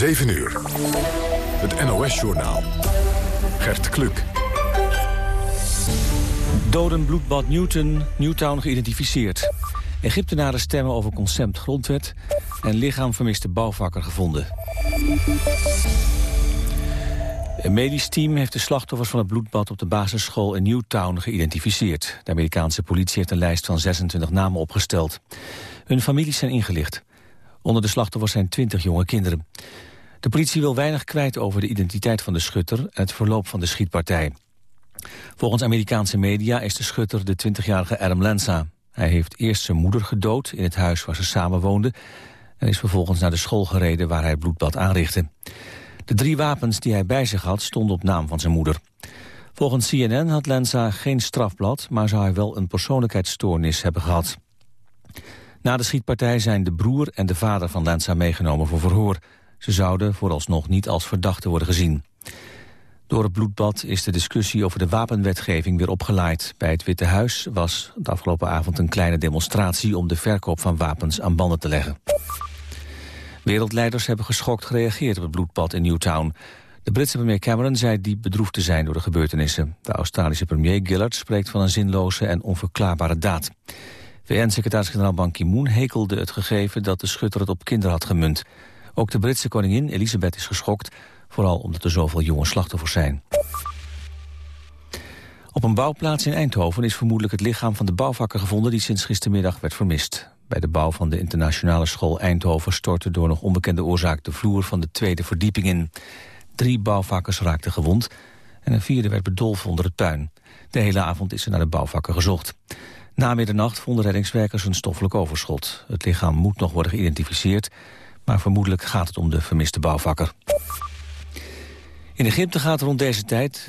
7 uur. Het NOS-journaal. Gert Kluk. Doden bloedbad Newton, Newtown geïdentificeerd. Egyptenaren stemmen over concept grondwet... en lichaam vermiste bouwvakker gevonden. Een medisch team heeft de slachtoffers van het bloedbad op de basisschool in Newtown geïdentificeerd. De Amerikaanse politie heeft een lijst van 26 namen opgesteld. Hun families zijn ingelicht. Onder de slachtoffers zijn 20 jonge kinderen. De politie wil weinig kwijt over de identiteit van de schutter en het verloop van de schietpartij. Volgens Amerikaanse media is de schutter de 20-jarige Adam Lanza. Hij heeft eerst zijn moeder gedood in het huis waar ze samen woonden... en is vervolgens naar de school gereden waar hij bloedbad aanrichtte. De drie wapens die hij bij zich had stonden op naam van zijn moeder. Volgens CNN had Lanza geen strafblad... maar zou hij wel een persoonlijkheidsstoornis hebben gehad. Na de schietpartij zijn de broer en de vader van Lanza meegenomen voor verhoor. Ze zouden vooralsnog niet als verdachte worden gezien. Door het bloedbad is de discussie over de wapenwetgeving weer opgeleid. Bij het Witte Huis was de afgelopen avond een kleine demonstratie... om de verkoop van wapens aan banden te leggen. Wereldleiders hebben geschokt gereageerd op het bloedbad in Newtown. De Britse premier Cameron zei diep bedroefd te zijn door de gebeurtenissen. De Australische premier Gillard spreekt van een zinloze en onverklaarbare daad. VN-secretaris-generaal Ban Ki-moon hekelde het gegeven dat de schutter het op kinderen had gemunt. Ook de Britse koningin Elisabeth is geschokt, vooral omdat er zoveel jonge slachtoffers zijn. Op een bouwplaats in Eindhoven is vermoedelijk het lichaam van de bouwvakker gevonden die sinds gistermiddag werd vermist. Bij de bouw van de internationale school Eindhoven stortte door nog onbekende oorzaak de vloer van de tweede verdieping in. Drie bouwvakkers raakten gewond en een vierde werd bedolven onder het puin. De hele avond is er naar de bouwvakker gezocht. Na middernacht vonden reddingswerkers een stoffelijk overschot. Het lichaam moet nog worden geïdentificeerd, maar vermoedelijk gaat het om de vermiste bouwvakker. In Egypte gaat rond deze tijd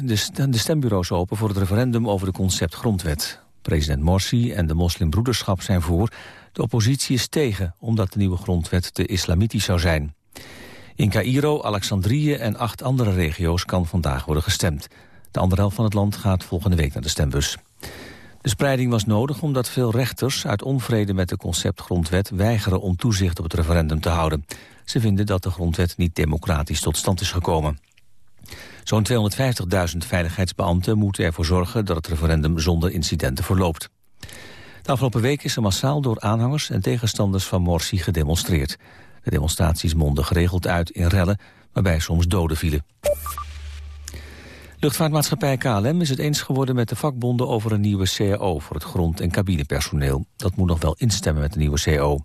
de stembureaus open voor het referendum over de concept grondwet. President Morsi en de moslimbroederschap zijn voor. De oppositie is tegen, omdat de nieuwe grondwet te islamitisch zou zijn. In Cairo, Alexandrië en acht andere regio's kan vandaag worden gestemd. De andere helft van het land gaat volgende week naar de stembus. De spreiding was nodig omdat veel rechters uit onvrede met de conceptgrondwet weigeren om toezicht op het referendum te houden. Ze vinden dat de grondwet niet democratisch tot stand is gekomen. Zo'n 250.000 veiligheidsbeambten moeten ervoor zorgen dat het referendum zonder incidenten verloopt. De afgelopen week is er massaal door aanhangers en tegenstanders van Morsi gedemonstreerd. De demonstraties monden geregeld uit in rellen, waarbij soms doden vielen. Luchtvaartmaatschappij KLM is het eens geworden met de vakbonden over een nieuwe CAO voor het grond- en cabinepersoneel. Dat moet nog wel instemmen met de nieuwe CAO.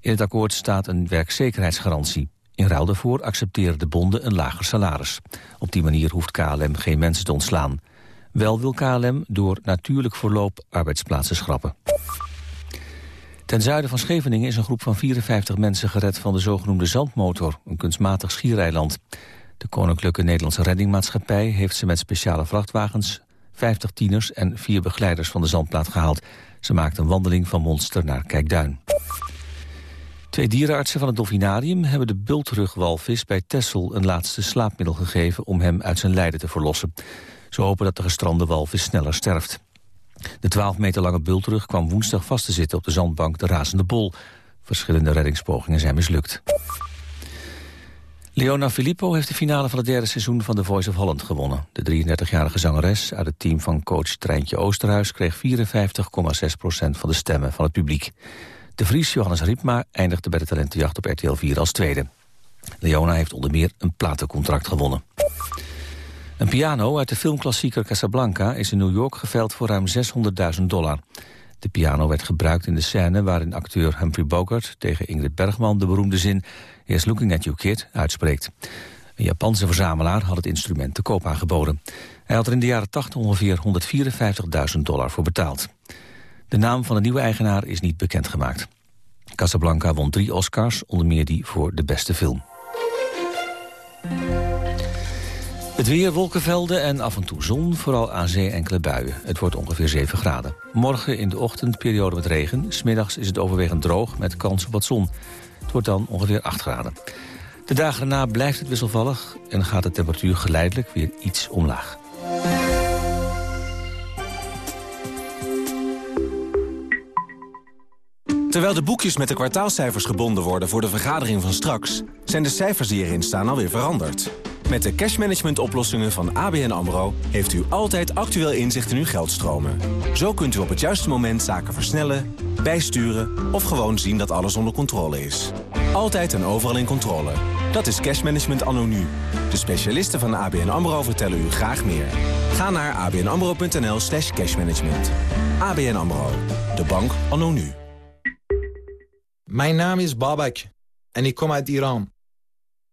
In het akkoord staat een werkzekerheidsgarantie. In ruil daarvoor accepteren de bonden een lager salaris. Op die manier hoeft KLM geen mensen te ontslaan. Wel wil KLM door natuurlijk verloop arbeidsplaatsen schrappen. Ten zuiden van Scheveningen is een groep van 54 mensen gered van de zogenoemde Zandmotor, een kunstmatig schiereiland. De Koninklijke Nederlandse Reddingmaatschappij heeft ze met speciale vrachtwagens, 50 tieners en vier begeleiders van de zandplaat gehaald. Ze maakten een wandeling van Monster naar Kijkduin. Twee dierenartsen van het Dolfinarium hebben de bultrugwalvis bij Tessel een laatste slaapmiddel gegeven om hem uit zijn lijden te verlossen. Ze hopen dat de gestrande walvis sneller sterft. De 12 meter lange bultrug kwam woensdag vast te zitten op de zandbank de Razende Bol. Verschillende reddingspogingen zijn mislukt. Leona Filippo heeft de finale van het derde seizoen van The Voice of Holland gewonnen. De 33-jarige zangeres uit het team van coach Treintje Oosterhuis kreeg 54,6% van de stemmen van het publiek. De Vries Johannes Riepma eindigde bij de talentenjacht op RTL 4 als tweede. Leona heeft onder meer een platencontract gewonnen. Een piano uit de filmklassieker Casablanca is in New York geveild voor ruim 600.000 dollar. De piano werd gebruikt in de scène waarin acteur Humphrey Bogart tegen Ingrid Bergman de beroemde zin Here's looking at you kid uitspreekt. Een Japanse verzamelaar had het instrument te koop aangeboden. Hij had er in de jaren 80 ongeveer 154.000 dollar voor betaald. De naam van de nieuwe eigenaar is niet bekendgemaakt. Casablanca won drie Oscars, onder meer die voor de beste film. Het weer, wolkenvelden en af en toe zon, vooral aan zee enkele buien. Het wordt ongeveer 7 graden. Morgen in de ochtend periode met regen. Smiddags is het overwegend droog met kans op wat zon. Het wordt dan ongeveer 8 graden. De dagen daarna blijft het wisselvallig en gaat de temperatuur geleidelijk weer iets omlaag. Terwijl de boekjes met de kwartaalcijfers gebonden worden voor de vergadering van straks... zijn de cijfers die erin staan alweer veranderd. Met de cashmanagement oplossingen van ABN AMRO... heeft u altijd actueel inzicht in uw geldstromen. Zo kunt u op het juiste moment zaken versnellen, bijsturen... of gewoon zien dat alles onder controle is. Altijd en overal in controle. Dat is cashmanagement anno nu. De specialisten van ABN AMRO vertellen u graag meer. Ga naar abnamro.nl slash cashmanagement. ABN AMRO. De bank anno nu. Mijn naam is Babak en ik kom uit Iran.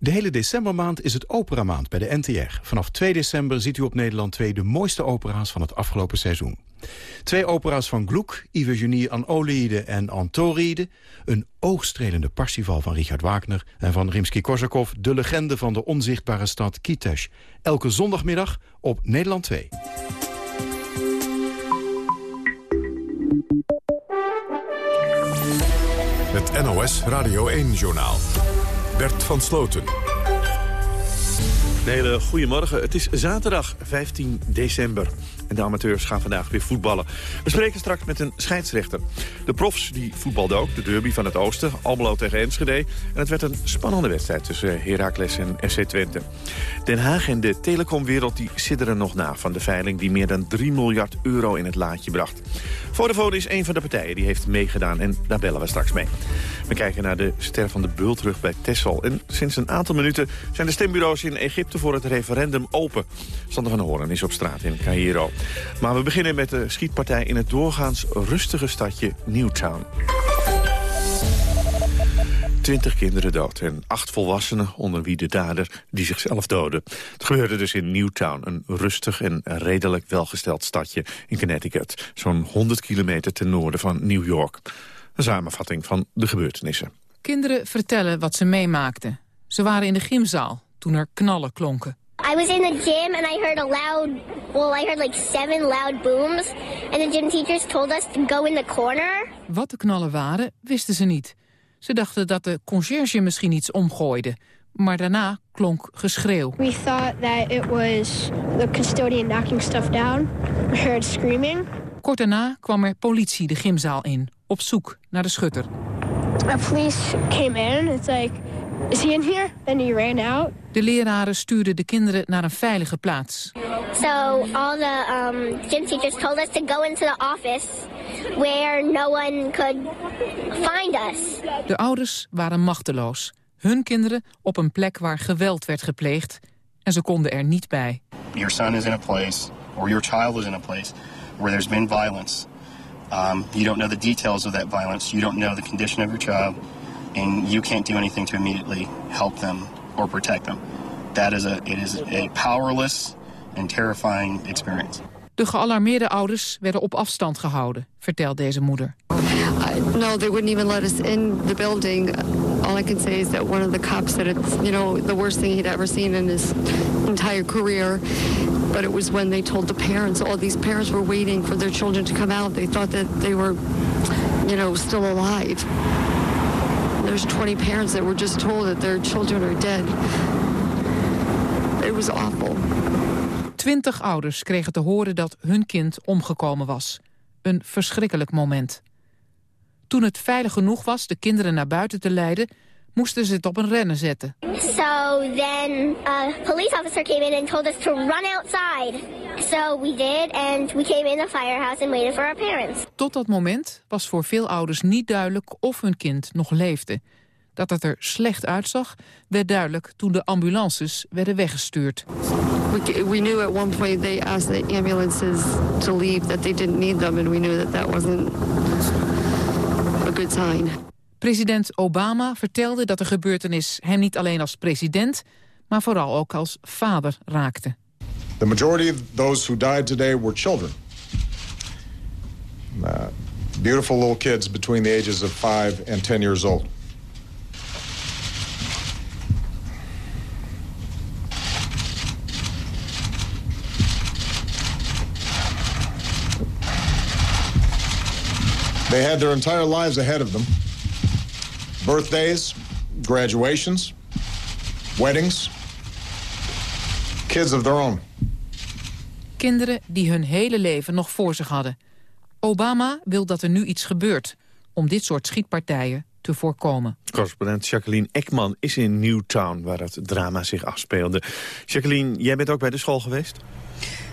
De hele decembermaand is het operamaand bij de NTR. Vanaf 2 december ziet u op Nederland 2 de mooiste opera's van het afgelopen seizoen. Twee opera's van Gluck, Iphigenie aan Oliede en Antoride. Een oogstrelende Parsifal van Richard Wagner. En van Rimsky-Korsakov, de legende van de onzichtbare stad Kitesh. Elke zondagmiddag op Nederland 2. Het NOS Radio 1-journaal. Bert van Sloten. Een hele goedemorgen. Het is zaterdag 15 december. En de amateurs gaan vandaag weer voetballen. We spreken straks met een scheidsrechter. De profs die voetbalden ook, de derby van het oosten. Almelo tegen Enschede. En het werd een spannende wedstrijd tussen Heracles en FC Twente. Den Haag en de telecomwereld die sidderen nog na... van de veiling die meer dan 3 miljard euro in het laadje bracht. Vodafone is een van de partijen die heeft meegedaan en daar bellen we straks mee. We kijken naar de ster van de bultrug bij Tessel. En sinds een aantal minuten zijn de stembureaus in Egypte voor het referendum open. Sander van Hoorn is op straat in Cairo. Maar we beginnen met de schietpartij in het doorgaans rustige stadje Newtown. 20 kinderen dood en acht volwassenen onder wie de dader die zichzelf doodde. Het gebeurde dus in Newtown, een rustig en redelijk welgesteld stadje in Connecticut. Zo'n 100 kilometer ten noorden van New York. Een samenvatting van de gebeurtenissen. Kinderen vertellen wat ze meemaakten. Ze waren in de gymzaal toen er knallen klonken. I was in the gym and I heard a loud, well, I heard like seven loud booms. And the gym teachers told us to go in the corner. Wat de knallen waren, wisten ze niet. Ze dachten dat de conciërge misschien iets omgooide. Maar daarna klonk geschreeuw. We thought that it was the custodian knocking stuff down. We heard screaming. Kort daarna kwam er politie de gymzaal in, op zoek naar de schutter. A police came in. It's like, is he in here? Then he ran out. De leraren stuurden de kinderen naar een veilige plaats. So all the um, gym teachers told us to go into the office where no one could find us. De ouders waren machteloos. Hun kinderen op een plek waar geweld werd gepleegd. En ze konden er niet bij. Your son is in a place, or your child is in a place, where there's been violence. Um, you don't know the details of that violence. You don't know the condition of your child. And you can't do anything to immediately help them or protect them. That is a, it is a powerless and terrifying experience. De gealarmeerde ouders werden op afstand gehouden, vertelt deze moeder. Uh, no, they wouldn't even let us in the building. All I can say is that one of the cops said it's, you know, the worst thing he'd ever seen in his entire career. But it was when they told the parents, all these parents were waiting for their children to come out. They thought that they were, you know, still alive. There's 20 parents that were just told that their children are dead. It was awful. Twintig ouders kregen te horen dat hun kind omgekomen was. Een verschrikkelijk moment. Toen het veilig genoeg was de kinderen naar buiten te leiden... moesten ze het op een rennen zetten. So then a police officer came in and told us to run outside. So we did and we came in the firehouse and waited for our parents. Tot dat moment was voor veel ouders niet duidelijk of hun kind nog leefde. Dat het er slecht uitzag, werd duidelijk toen de ambulances werden weggestuurd. We, we knew at one point they asked the ambulances to leave, that they didn't need them, and we knew that that wasn't a good sign. President Obama vertelde dat de gebeurtenis hem niet alleen als president, maar vooral ook als vader raakte. The majority of those who died today were children. Uh, beautiful little kids between the ages of 5 and 10 years old. They had their entire lives ahead of them. Birthdays, graduations, weddings, kids of their own. Kinderen die hun hele leven nog voor zich hadden. Obama wil dat er nu iets gebeurt om dit soort schietpartijen te voorkomen. Correspondent Jacqueline Ekman is in Newtown, waar het drama zich afspeelde. Jacqueline, jij bent ook bij de school geweest?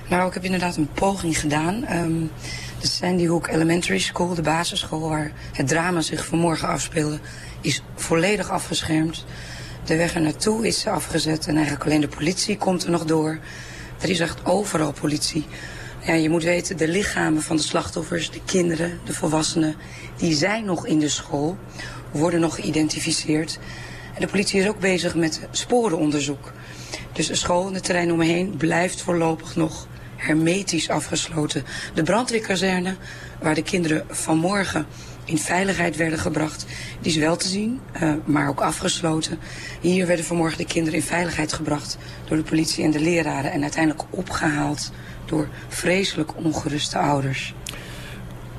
Nou, ik heb inderdaad een poging gedaan. Um, de Sandy Hook Elementary School, de basisschool waar het drama zich vanmorgen afspeelde, is volledig afgeschermd. De weg er naartoe is afgezet en eigenlijk alleen de politie komt er nog door. Er is echt overal politie. Ja, je moet weten, de lichamen van de slachtoffers, de kinderen, de volwassenen, die zijn nog in de school, worden nog geïdentificeerd. En de politie is ook bezig met sporenonderzoek. Dus de school en het terrein omheen blijft voorlopig nog hermetisch afgesloten. De brandweerkazerne, waar de kinderen vanmorgen in veiligheid werden gebracht, die is wel te zien, uh, maar ook afgesloten. Hier werden vanmorgen de kinderen in veiligheid gebracht door de politie en de leraren en uiteindelijk opgehaald door vreselijk ongeruste ouders.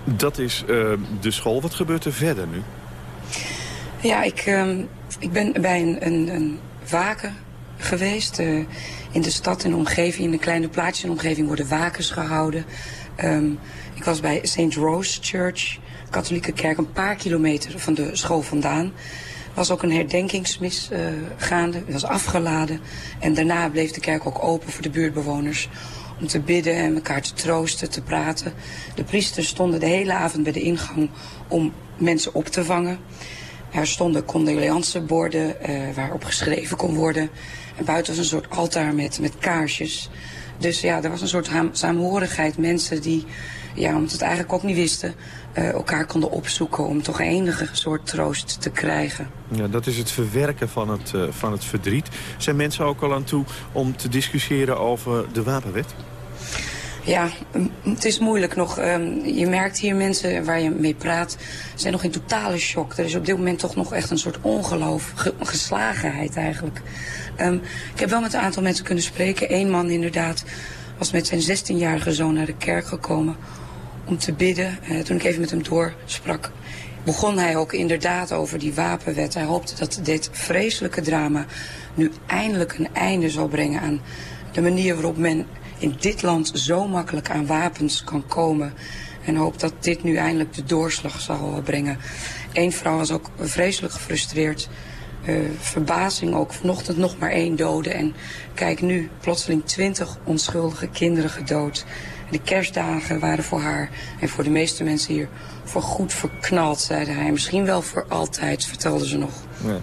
Dat is uh, de school. Wat gebeurt er verder nu? Ja, ik, uh, ik ben bij een, een, een waken geweest. Uh, in de stad en omgeving, in de kleine plaatsjes en omgeving worden wakens gehouden. Um, ik was bij St. Rose Church, katholieke kerk, een paar kilometer van de school vandaan. Was ook een herdenkingsmis uh, gaande, was afgeladen. En daarna bleef de kerk ook open voor de buurtbewoners om te bidden en elkaar te troosten, te praten. De priesters stonden de hele avond bij de ingang om mensen op te vangen. Er stonden condoleanceborden uh, waarop geschreven kon worden. En buiten was een soort altaar met, met kaarsjes. Dus ja, er was een soort saamhorigheid. Mensen die, ja, omdat het eigenlijk ook niet wisten, uh, elkaar konden opzoeken om toch enige soort troost te krijgen. Ja, dat is het verwerken van het, uh, van het verdriet. Zijn mensen ook al aan toe om te discussiëren over de wapenwet? Ja, het is moeilijk nog. Um, je merkt hier mensen waar je mee praat, zijn nog in totale shock. Er is op dit moment toch nog echt een soort ongeloof, ge geslagenheid eigenlijk. Um, ik heb wel met een aantal mensen kunnen spreken. Eén man inderdaad was met zijn 16-jarige zoon naar de kerk gekomen om te bidden. Uh, toen ik even met hem doorsprak, begon hij ook inderdaad over die wapenwet. Hij hoopte dat dit vreselijke drama nu eindelijk een einde zal brengen aan de manier waarop men in dit land zo makkelijk aan wapens kan komen. En hoopt dat dit nu eindelijk de doorslag zal brengen. Eén vrouw was ook vreselijk gefrustreerd. Uh, verbazing ook. Vanochtend nog maar één dode. En kijk nu, plotseling twintig onschuldige kinderen gedood. De kerstdagen waren voor haar en voor de meeste mensen hier voor goed verknald, zeide hij. Misschien wel voor altijd, vertelde ze nog. Ja.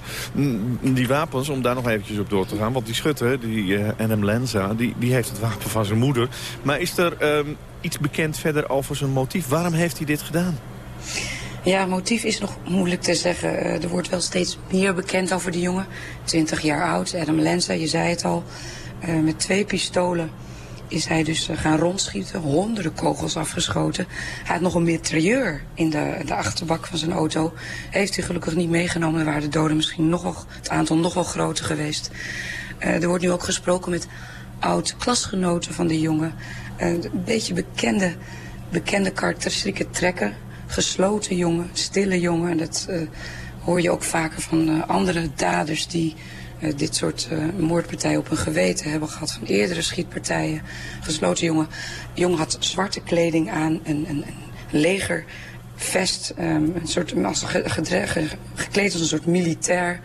Die wapens, om daar nog eventjes op door te gaan... want die schutter, die uh, NM Lenza, die, die heeft het wapen van zijn moeder. Maar is er um, iets bekend verder over zijn motief? Waarom heeft hij dit gedaan? Ja, motief is nog moeilijk te zeggen. Uh, er wordt wel steeds meer bekend over die jongen. 20 jaar oud, Adam Lenza, je zei het al. Uh, met twee pistolen is hij dus gaan rondschieten, honderden kogels afgeschoten. Hij had nog een mitrailleur in de, de achterbak van zijn auto. Heeft hij gelukkig niet meegenomen, dan waren de doden misschien nogal, het aantal nog wel groter geweest. Uh, er wordt nu ook gesproken met oud-klasgenoten van de jongen. Uh, een beetje bekende, bekende karakteristieke trekken. Gesloten jongen, stille jongen. Dat hoor je ook vaker van andere daders die dit soort uh, moordpartijen op hun geweten hebben gehad van eerdere schietpartijen. Gesloten jongen. De jongen had zwarte kleding aan, een, een, een legervest, um, een soort, als gekleed als een soort militair.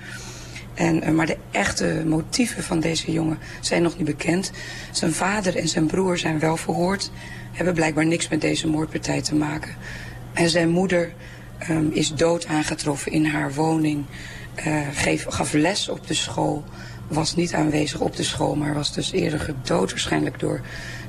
En, uh, maar de echte motieven van deze jongen zijn nog niet bekend. Zijn vader en zijn broer zijn wel verhoord, hebben blijkbaar niks met deze moordpartij te maken. En zijn moeder um, is dood aangetroffen in haar woning geef, gaf les op de school. Was niet aanwezig op de school, maar was dus eerder gedood waarschijnlijk door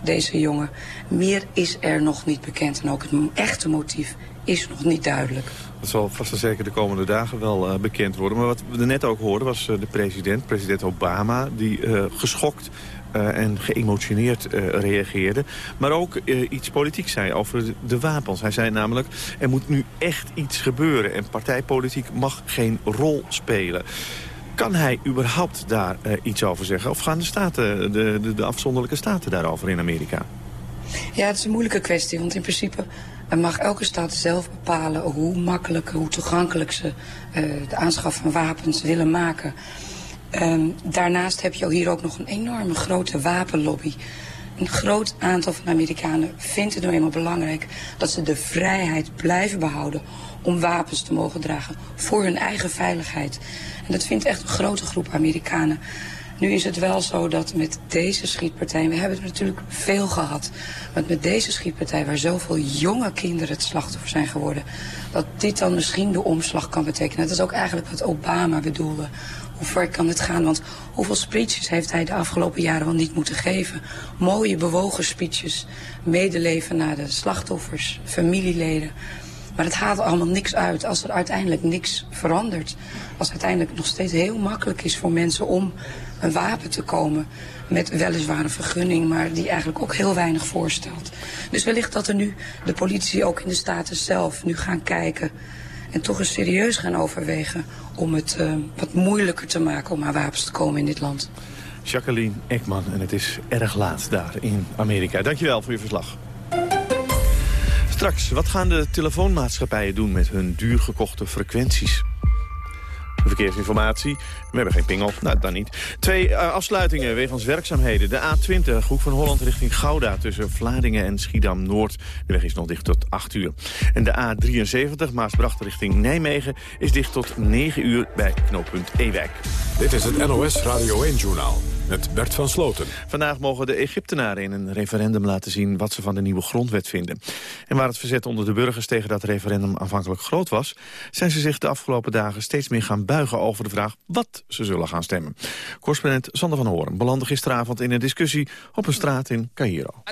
deze jongen. Meer is er nog niet bekend en ook het echte motief is nog niet duidelijk. Dat zal vast en zeker de komende dagen wel uh, bekend worden. Maar wat we net ook hoorden was uh, de president, president Obama... die geschokt uh, en geëmotioneerd uh, reageerde. Maar ook uh, iets politiek zei over de, wapens. Hij zei namelijk, er moet nu echt iets gebeuren. En partijpolitiek mag geen rol spelen. Kan hij überhaupt daar iets over zeggen? Of gaan de, staten, de, de, de afzonderlijke staten daarover in Amerika? Ja, het is een moeilijke kwestie. Want in principe mag elke staat zelf bepalen hoe makkelijk, hoe toegankelijk ze uh, de aanschaf van wapens willen maken. Um, daarnaast heb je hier ook nog een enorme grote wapenlobby. Een groot aantal van Amerikanen vindt het nou eenmaal belangrijk... dat ze de vrijheid blijven behouden om wapens te mogen dragen voor hun eigen veiligheid. En dat vindt echt een grote groep Amerikanen. Nu is het wel zo dat met deze schietpartij, we hebben het natuurlijk veel gehad, maar met deze schietpartij waar zoveel jonge kinderen het slachtoffer zijn geworden, dat dit dan misschien de omslag kan betekenen. Dat is ook eigenlijk wat Obama bedoelde. Hoe ver kan het gaan? Want hoeveel speeches heeft hij de afgelopen jaren wel niet moeten geven? Mooie, bewogen speeches, medeleven naar de slachtoffers, familieleden. Maar het haalt allemaal niks uit als er uiteindelijk niks verandert. Als het uiteindelijk nog steeds heel makkelijk is voor mensen om een wapen te komen met weliswaar een vergunning, maar die eigenlijk ook heel weinig voorstelt. Dus wellicht dat er nu de politie ook in de Staten zelf nu gaan kijken en toch eens serieus gaan overwegen om het uh, wat moeilijker te maken om aan wapens te komen in dit land. Jacqueline Ekman en het is erg laat daar in Amerika. Dankjewel voor je verslag. Straks, wat gaan de telefoonmaatschappijen doen met hun duur gekochte frequenties? Verkeersinformatie. We hebben geen pingel. Nou, dan niet. Twee uh, afsluitingen wegens werkzaamheden. De A20, Hoek van Holland richting Gouda... tussen Vlaardingen en Schiedam-Noord. De weg is nog dicht tot 8 uur. En de A73, Maasbracht richting Nijmegen... is dicht tot 9 uur bij knooppunt Ewijk. Dit is het NOS Radio 1-journaal met Bert van Sloten. Vandaag mogen de Egyptenaren in een referendum laten zien wat ze van de nieuwe grondwet vinden. En waar het verzet onder de burgers tegen dat referendum aanvankelijk groot was... zijn ze zich de afgelopen dagen steeds meer gaan buigen over de vraag wat ze zullen gaan stemmen. Correspondent Sander van Hoorn belandde gisteravond in een discussie op een straat in Cairo.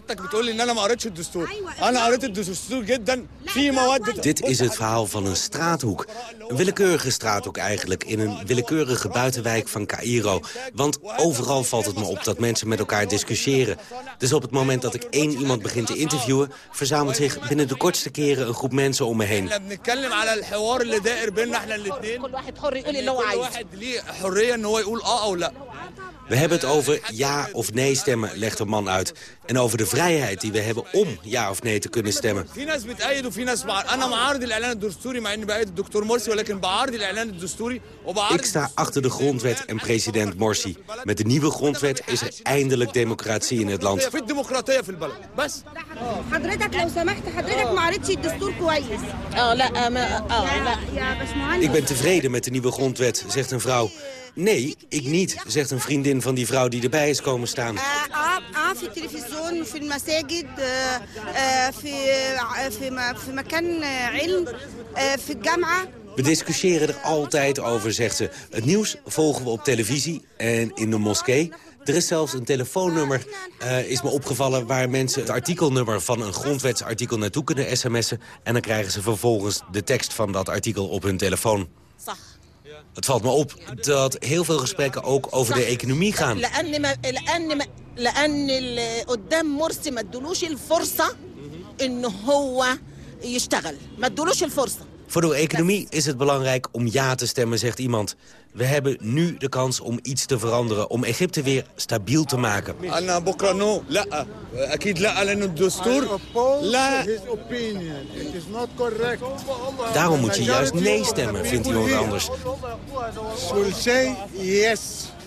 Dit is het verhaal van een straathoek. Een willekeurige straathoek eigenlijk, in een willekeurige buitenwijk van Cairo. Want overal valt het me op dat mensen met elkaar discussiëren. Dus op het moment dat ik één iemand begin te interviewen... verzamelt zich binnen de kortste keren een groep mensen om me heen. We hebben het over ja of nee stemmen, legt een man uit. En over de vrijheid die we hebben om ja of nee te kunnen stemmen. Ik sta achter de grondwet en president Morsi. Met de nieuwe grondwet is er eindelijk democratie in het land. Ik ben tevreden met de nieuwe grondwet, zegt een vrouw. Nee, ik niet, zegt een vriendin van die vrouw die erbij is komen staan. We discussiëren er altijd over, zegt ze. Het nieuws volgen we op televisie en in de moskee. Er is zelfs een telefoonnummer, uh, is me opgevallen... waar mensen het artikelnummer van een grondwetsartikel naartoe kunnen sms'en... en dan krijgen ze vervolgens de tekst van dat artikel op hun telefoon. Het valt me op dat heel veel gesprekken ook over de economie gaan. Voor de economie is het belangrijk om ja te stemmen, zegt iemand. We hebben nu de kans om iets te veranderen, om Egypte weer stabiel te maken. Daarom moet je juist nee stemmen, vindt iemand anders.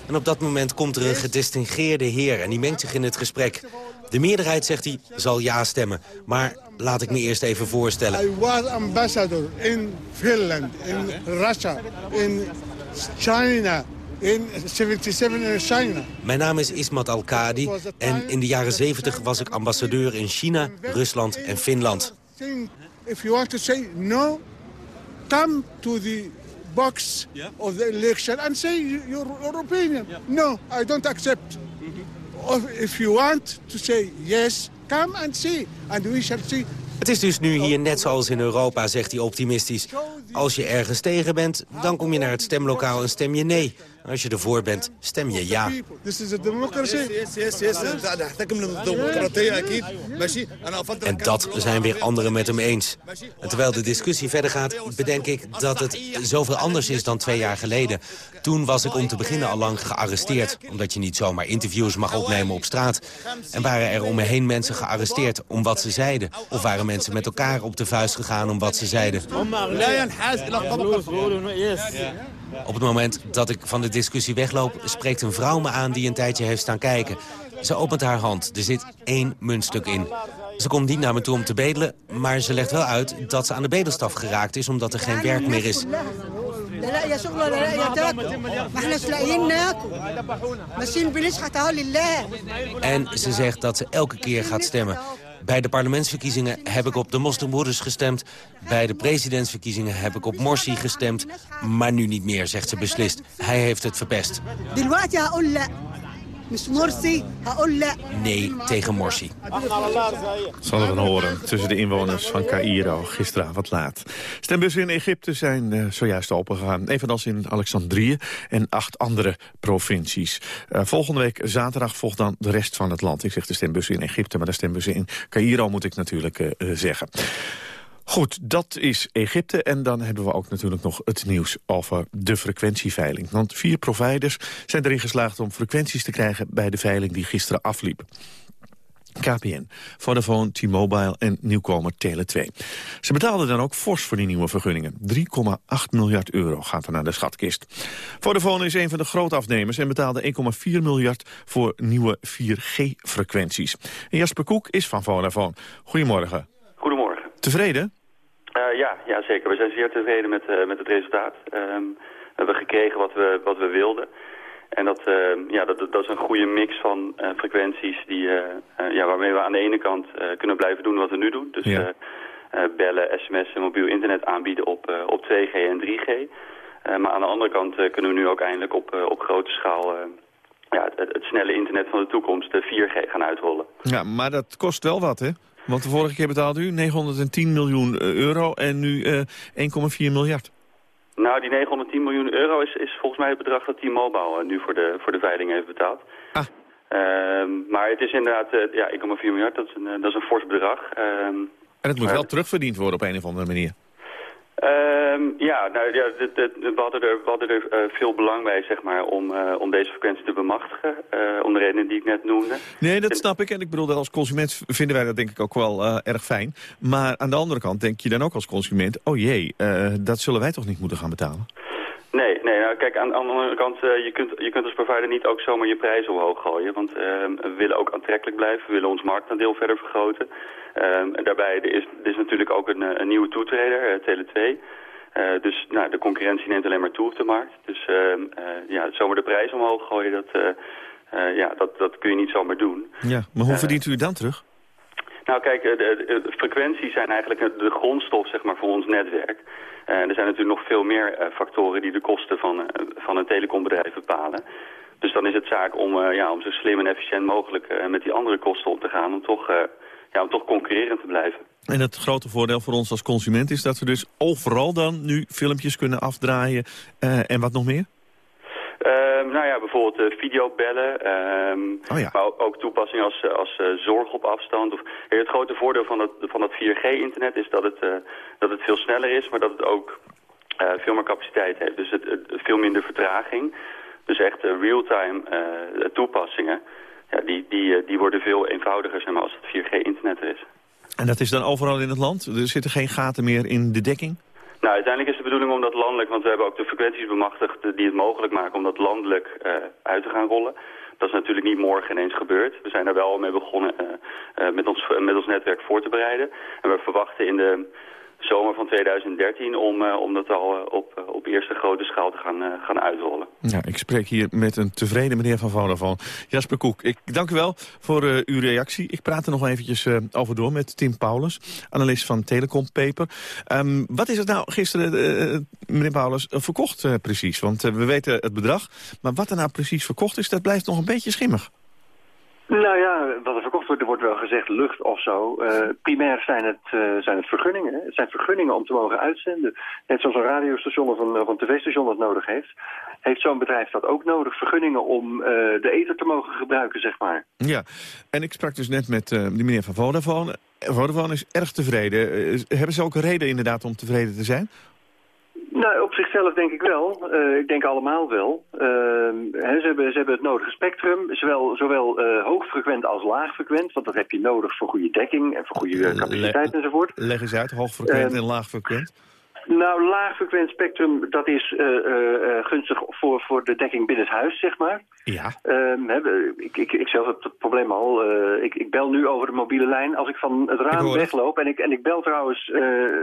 En op dat moment komt er een gedistingeerde heer en die mengt zich in het gesprek. De meerderheid, zegt hij, zal ja stemmen. Maar laat ik me eerst even voorstellen. I was ambassador in Finland, in Russia, in China. In 77 in China. Mijn naam is Ismat Al-Kadi en in de jaren 70 was ik ambassadeur in China, Rusland en Finland. If you want to say no, come to the box of the election and say your, your opinion. No, I don't accept. If you want to say yes, come and see. And we shall see het is dus nu hier net zoals in Europa, zegt hij optimistisch. Als je ergens tegen bent, dan kom je naar het stemlokaal en stem je nee. Als je ervoor bent, stem je ja. This is a democracy. Yes, yes, yes. En dat zijn weer anderen met hem eens. En terwijl de discussie verder gaat, bedenk ik dat het zoveel anders is dan twee jaar geleden. Toen was ik om te beginnen al lang gearresteerd, omdat je niet zomaar interviews mag opnemen op straat. En waren er om me heen mensen gearresteerd om wat ze zeiden. Of waren mensen met elkaar op de vuist gegaan om wat ze zeiden. Op het moment dat ik van de discussie wegloop... spreekt een vrouw me aan die een tijdje heeft staan kijken. Ze opent haar hand. Er zit één muntstuk in. Ze komt niet naar me toe om te bedelen, maar ze legt wel uit dat ze aan de bedelstaf geraakt is omdat er geen werk meer is. En ze zegt dat ze elke keer gaat stemmen. Bij de parlementsverkiezingen heb ik op de moslimbroeders gestemd. Bij de presidentsverkiezingen heb ik op Morsi gestemd. Maar nu niet meer, zegt ze beslist. Hij heeft het verpest. Nee tegen Morsi. Zullen we horen tussen de inwoners van Cairo gisteravond laat. Stembussen in Egypte zijn uh, zojuist opengegaan. Evenals in Alexandrië en acht andere provincies. Uh, volgende week zaterdag volgt dan de rest van het land. Ik zeg de stembussen in Egypte, maar de stembussen in Cairo moet ik natuurlijk uh, zeggen. Goed, dat is Egypte. En dan hebben we ook natuurlijk nog het nieuws over de frequentieveiling. Want vier providers zijn erin geslaagd om frequenties te krijgen... bij de veiling die gisteren afliep. KPN, Vodafone, T-Mobile en nieuwkomer Tele2. Ze betaalden dan ook fors voor die nieuwe vergunningen. 3,8 miljard euro gaat er naar de schatkist. Vodafone is een van de grote afnemers en betaalde 1,4 miljard voor nieuwe 4G-frequenties. En Jasper Koek is van Vodafone. Goedemorgen. Goedemorgen. Tevreden? Uh, ja, ja, zeker. We zijn zeer tevreden met, uh, met het resultaat. Um, we hebben gekregen wat we, wat we wilden. En dat, uh, ja, dat, dat is een goede mix van frequenties die, ja, waarmee we aan de ene kant kunnen blijven doen wat we nu doen. Dus ja. bellen, sms en mobiel internet aanbieden op, op 2G en 3G. maar aan de andere kant kunnen we nu ook eindelijk op, op grote schaal ja, het, het, snelle internet van de toekomst, de 4G, gaan uitrollen. Ja, maar dat kost wel wat, hè? Want de vorige keer betaalde u 910 miljoen eh, euro en nu uh, eh, 1,4 miljard. Nou, die 910 miljoen euro is, is volgens mij het bedrag dat T-Mobile nu voor de, voor de veiling heeft betaald. Ah. Um, maar het is inderdaad, uh, ja, 1,4 miljard, dat is een, dat is een fors bedrag. Um, en het moet wel terugverdiend worden op een of andere manier. Um, ja, nou, ja de, de, we hadden er, we hadden er uh, veel belang bij zeg maar, om, uh, om deze frequentie te bemachtigen. Uh, om de redenen die ik net noemde. Nee, dat snap ik. En ik bedoel, als consument vinden wij dat denk ik ook wel erg fijn. Maar aan de andere kant denk je dan ook als consument... oh jee, dat zullen wij toch niet moeten gaan betalen? Nee, nee nou, kijk, aan, aan de andere kant, je, kunt, je kunt als provider niet ook zomaar je prijzen omhoog gooien. Want ehm, we willen ook aantrekkelijk blijven, we willen ons marktaandeel verder vergroten. En daarbij er is, er is natuurlijk ook een, een nieuwe toetreder, uh, Tele2. Uh, dus nou, de concurrentie neemt alleen maar toe op de markt. Dus uh, ja, zomaar de prijs omhoog gooien, dat, ja, dat, dat kun je niet zomaar doen. Ja, maar hoe verdient u dan terug? Nou kijk, de, de, de, frequenties zijn eigenlijk de grondstof zeg maar, voor ons netwerk. Er zijn natuurlijk nog veel meer factoren die de kosten van, van een telecombedrijf bepalen. Dus dan is het zaak om, ja, om zo slim en efficiënt mogelijk met die andere kosten om te gaan... om toch ja, om toch concurrerend te blijven. En het grote voordeel voor ons als consument is dat we dus overal dan nu filmpjes kunnen afdraaien. En wat nog meer? Uh, nou ja, bijvoorbeeld uh, videobellen, um, oh ja. maar ook, toepassingen als, als uh, zorg op afstand. Of, het grote voordeel van dat, van dat 4G-internet is dat het, dat het veel sneller is, maar dat het ook veel meer capaciteit heeft. Dus het, het, veel minder vertraging. Dus echt real-time toepassingen ja, die, die, eh, die worden veel eenvoudiger zeg maar, als het 4G-internet er is. En dat is dan overal in het land? Er zitten geen gaten meer in de dekking? Nou, uiteindelijk is de bedoeling om dat landelijk, want we hebben ook de frequenties bemachtigd die het mogelijk maken om dat landelijk uh, uit te gaan rollen. Dat is natuurlijk niet morgen ineens gebeurd. We zijn daar wel mee begonnen uh, met, ons, met ons netwerk voor te bereiden. En we verwachten in de zomer van 2013 om, uh, om dat al uh, op, uh, op eerste grote schaal te gaan, gaan uitrollen. Ja, ik spreek hier met een tevreden meneer van Vodafone. Jasper Koek, ik dank u wel voor uw reactie. Ik praat er nog eventjes over door met Tim Paulus, analist van Telecom Paper. Um, wat is het nou gisteren, meneer Paulus, verkocht precies? Want we weten het bedrag, maar wat er nou precies verkocht is, dat blijft nog een beetje schimmig. Nou ja, wat er verkocht er wordt wel gezegd lucht of zo. Uh, primair zijn het, uh, zijn het vergunningen. Het zijn vergunningen om te mogen uitzenden. Net zoals een radiostation of een, een tv-station dat nodig heeft. Heeft zo'n bedrijf dat ook nodig? Vergunningen om uh, de ether te mogen gebruiken, zeg maar. Ja, en ik sprak dus net met de meneer van Vodafone. Vodafone is erg tevreden. hebben ze ook een reden inderdaad om tevreden te zijn? Nou, op zichzelf denk ik wel. Uh, ik denk allemaal wel. Uh, ze, hebben, ze hebben het nodige spectrum, zowel, zowel uh, hoogfrequent als laagfrequent. Want dat heb je nodig voor goede dekking en voor goede capaciteit enzovoort. Leg eens uit, hoogfrequent en laagfrequent. Nou, laagfrequent spectrum, dat is uh, uh, gunstig voor, voor de dekking binnenshuis, zeg maar. Ja. Uh, ik, ik, ik zelf heb het probleem al. ik, ik bel nu over de mobiele lijn. Als ik van het raam wegloop, en ik, en ik bel trouwens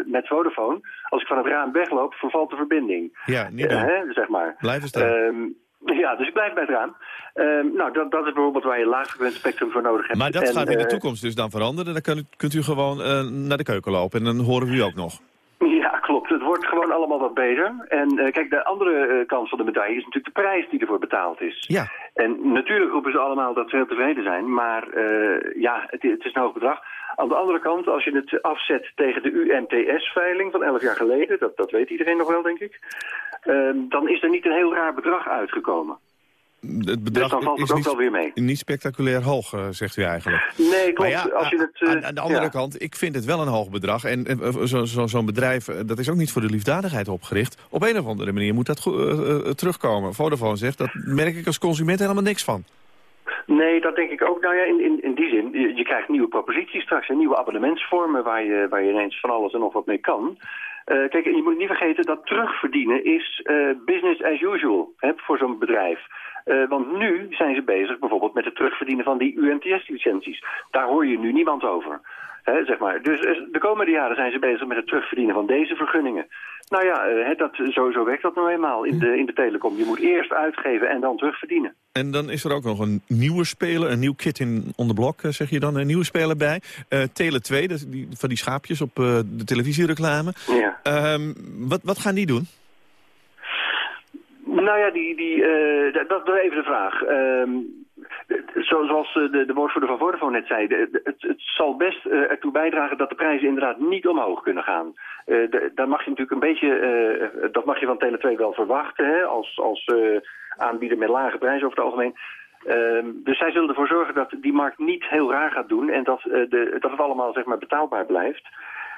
met Vodafone. Als ik van het raam wegloop, vervalt de verbinding. Ja, niet. Hè, zeg maar. Blijven staan. Ehm, ja, dus ik blijf bij het raam. Uh, nou, dat, dat is bijvoorbeeld waar je laagfrequent spectrum voor nodig hebt. Maar dat gaat in de toekomst dus dan veranderen. Dan kunt, kunt u gewoon naar de keuken lopen en dan horen we u ook nog. Ja, klopt. Het wordt gewoon allemaal wat beter. En uh, kijk, de andere uh, kant van de medaille is natuurlijk de prijs die ervoor betaald is. Ja. En natuurlijk roepen ze allemaal dat ze heel tevreden zijn, maar uh, ja, het, het, is een hoog bedrag. Aan de andere kant, als je het afzet tegen de UMTS-veiling van 11 jaar geleden, dat, dat weet iedereen nog wel, denk ik, dan is er niet een heel raar bedrag uitgekomen. Het bedrag valt is ook wel weer mee. Niet spectaculair hoog, uh, zegt u eigenlijk. Nee, klopt. Ja, als je het, uh, aan, aan, de andere ja. kant, ik vind het wel een hoog bedrag. En uh, zo'n zo, zo bedrijf, dat is ook niet voor de liefdadigheid opgericht. Op een of andere manier moet dat terugkomen. Vodafone zegt, dat merk ik als consument helemaal niks van. Nee, dat denk ik ook. Nou ja, in, in, in die zin, je, je krijgt nieuwe proposities straks. En nieuwe abonnementsvormen waar je, waar je ineens van alles en nog wat mee kan. Uh, kijk, je moet niet vergeten dat terugverdienen is uh, business as usual hè, voor zo'n bedrijf. Uh, want nu zijn ze bezig bijvoorbeeld met het terugverdienen van die UMTS-licenties. Daar hoor je nu niemand over. Hè, zeg maar. Dus de komende jaren zijn ze bezig met het terugverdienen van deze vergunningen. Nou ja, uh, dat, zo, zo werkt dat nou eenmaal in de, in de telecom. Je moet eerst uitgeven en dan terugverdienen. En dan is er ook nog een nieuwe speler, een nieuw kit in on the block, zeg je dan, een nieuwe speler bij. Uh, Tele 2, dat, die, van die schaapjes op uh, de televisiereclame. Ja. Um, wat, wat gaan die doen? Nou ja, die, die, uh, dat, dat is even de vraag. Um, zoals de, de woordvoerder van Vodafone net zei, het, zal best uh, ertoe bijdragen dat de prijzen inderdaad niet omhoog kunnen gaan. Uh, daar mag je natuurlijk een beetje, dat mag je van Tele2 wel verwachten, hè, als, als aanbieder met lage prijzen over het algemeen. Uh, dus zij zullen ervoor zorgen dat die markt niet heel raar gaat doen en dat, de, dat het allemaal zeg maar, betaalbaar blijft.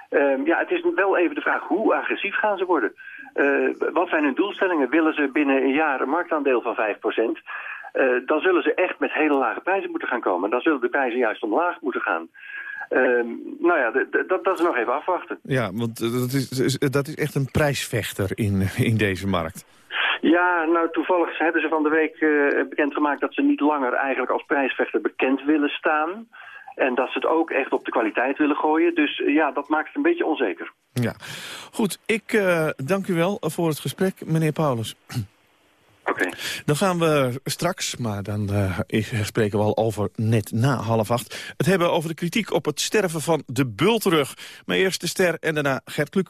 Uh, ja, het is wel even de vraag, hoe agressief gaan ze worden? Uh, wat zijn hun doelstellingen? Willen ze binnen een jaar een marktaandeel van 5%? Uh, dan zullen ze echt met hele lage prijzen moeten gaan komen. Dan zullen de prijzen juist omlaag moeten gaan. Uh, nou ja, dat, dat is nog even afwachten. Ja, want dat is, dat is echt een prijsvechter in, in deze markt. Ja, nou toevallig hebben ze van de week bekendgemaakt dat ze niet langer eigenlijk als prijsvechter bekend willen staan. En dat ze het ook echt op de kwaliteit willen gooien. Dus uh, ja, dat maakt het een beetje onzeker. Ja, goed. Ik uh, dank u wel voor het gesprek, meneer Paulus. Oké. Okay. Dan gaan we straks, maar dan uh, spreken we al over net na half acht... het hebben over de kritiek op het sterven van de bultrug. Maar eerst de ster en daarna Gert Kluk.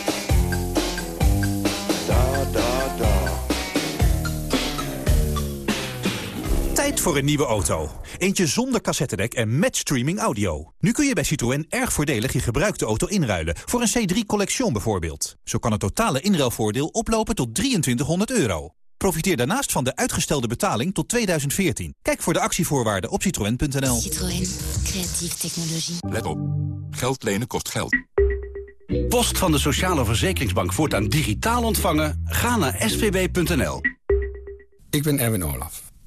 Tijd voor een nieuwe auto. Eentje zonder cassettedek en met streaming audio. Nu kun je bij Citroën erg voordelig je gebruikte auto inruilen. Voor een C3 Collection bijvoorbeeld. Zo kan het totale inruilvoordeel oplopen tot 2300 euro. Profiteer daarnaast van de uitgestelde betaling tot 2014. Kijk voor de actievoorwaarden op citroën.nl. Citroën. Creatieve technologie. Let op. Geld lenen kost geld. Post van de Sociale Verzekeringsbank voortaan digitaal ontvangen? Ga naar svb.nl. Ik ben Erwin Olaf.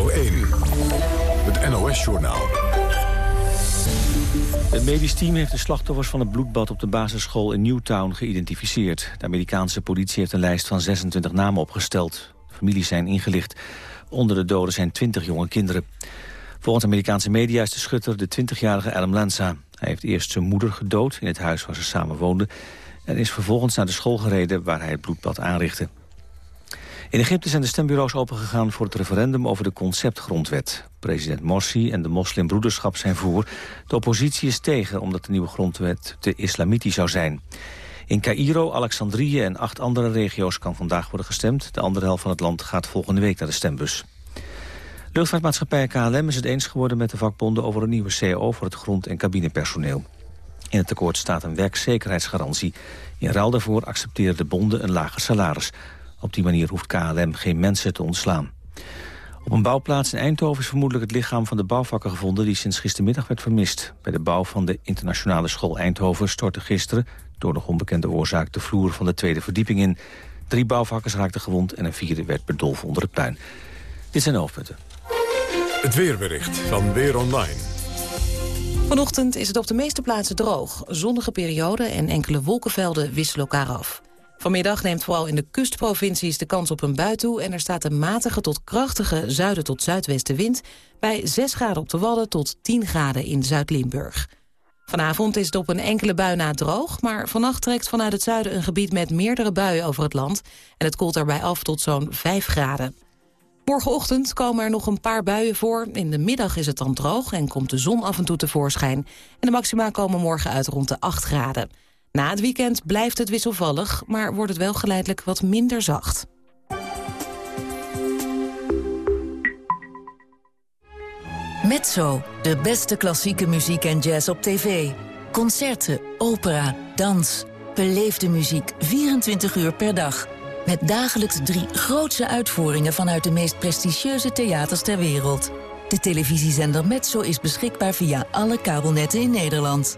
1, het NOS-journaal. Het medisch team heeft de slachtoffers van het bloedbad op de basisschool in Newtown geïdentificeerd. De Amerikaanse politie heeft een lijst van 26 namen opgesteld. Families zijn ingelicht. Onder de doden zijn 20 jonge kinderen. Volgens Amerikaanse media is de schutter de 20-jarige Adam Lanza. Hij heeft eerst zijn moeder gedood in het huis waar ze samen woonden... en is vervolgens naar de school gereden waar hij het bloedbad aanrichtte. In Egypte zijn de stembureaus opengegaan voor het referendum over de conceptgrondwet. President Morsi en de moslimbroederschap zijn voor. De oppositie is tegen omdat de nieuwe grondwet te islamitisch zou zijn. In Cairo, Alexandrië en acht andere regio's kan vandaag worden gestemd. De andere helft van het land gaat volgende week naar de stembus. Luchtvaartmaatschappij KLM is het eens geworden met de vakbonden over een nieuwe CAO voor het grond- en cabinepersoneel. In het akkoord staat een werkzekerheidsgarantie. In ruil daarvoor accepteren de bonden een lager salaris. Op die manier hoeft KLM geen mensen te ontslaan. Op een bouwplaats in Eindhoven is vermoedelijk het lichaam van de bouwvakker gevonden... die sinds gistermiddag werd vermist. Bij de bouw van de internationale school Eindhoven stortte gisteren... door nog onbekende oorzaak de vloer van de tweede verdieping in. Drie bouwvakkers raakten gewond en een vierde werd bedolven onder het puin. Dit zijn de hoofdpunten. Het weerbericht van Weer Online. Vanochtend is het op de meeste plaatsen droog. Zonnige perioden en enkele wolkenvelden wisselen elkaar af. Vanmiddag neemt vooral in de kustprovincies de kans op een bui toe... en er staat een matige tot krachtige zuiden tot zuidwestenwind... bij 6 graden op de Wadden tot 10 graden in Zuid-Limburg. Vanavond is het op een enkele bui na droog... maar vannacht trekt vanuit het zuiden een gebied met meerdere buien over het land... en het koelt daarbij af tot zo'n 5 graden. Morgenochtend komen er nog een paar buien voor. In de middag is het dan droog en komt de zon af en toe tevoorschijn. En de maxima komen morgen uit rond de 8 graden. Na het weekend blijft het wisselvallig, maar wordt het wel geleidelijk wat minder zacht. Mezzo, de beste klassieke muziek en jazz op tv. Concerten, opera, dans. Beleefde muziek 24 uur per dag. Met dagelijks drie grootse uitvoeringen vanuit de meest prestigieuze theaters ter wereld. De televisiezender Metso is beschikbaar via alle kabelnetten in Nederland.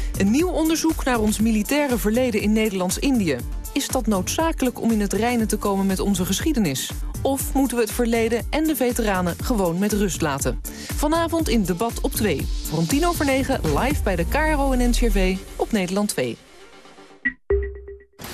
Een nieuw onderzoek naar ons militaire verleden in Nederlands-Indië. Is dat noodzakelijk om in het reinen te komen met onze geschiedenis? Of moeten we het verleden en de veteranen gewoon met rust laten? Vanavond in debat op 2. Rond 10 over 9 live bij de KRO en NCRV op Nederland 2.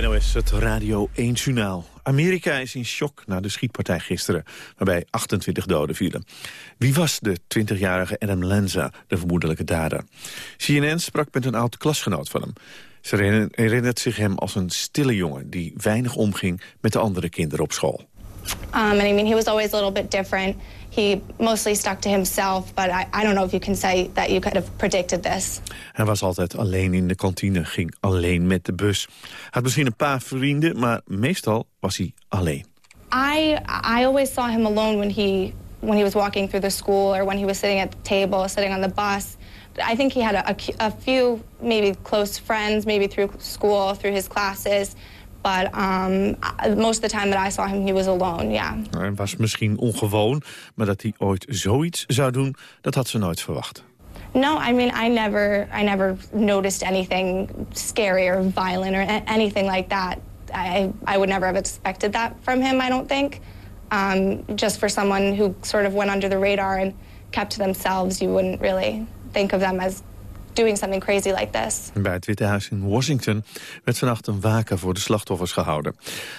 NOS, het Radio 1 Journaal. Amerika is in shock na de schietpartij gisteren, waarbij 28 doden vielen. Wie was de 20-jarige Adam Lanza, de vermoedelijke dader? CNN sprak met een oud klasgenoot van hem. Ze herinnert zich hem als een stille jongen die weinig omging met de andere kinderen op school. Um, and I mean, he was always a little bit different. He mostly stuck to himself, but I, I don't know if you can say that you could have predicted this. Hij was altijd alleen in de kantine, ging alleen met de bus. Had misschien een paar vrienden, maar meestal was hij alleen. I I always saw him alone when he when he was walking through the school or when he was sitting at the table, sitting on the bus. I think he had a, a, a few maybe close friends, maybe through school, through his classes. But um, most of the time that I saw him, he was alone, yeah. Hij was misschien ongewoon, maar dat hij ooit zoiets zou doen, dat had ze nooit verwacht. No, I mean, I never, I never noticed anything scary or violent or anything like that. I, I would never have expected that from him, I don't think. Um, just for someone who sort of went under the radar and kept to themselves, you wouldn't really think of them as doing something crazy like this. Bij het Witte Huis in Washington werd vannacht een waken voor de slachtoffers gehouden.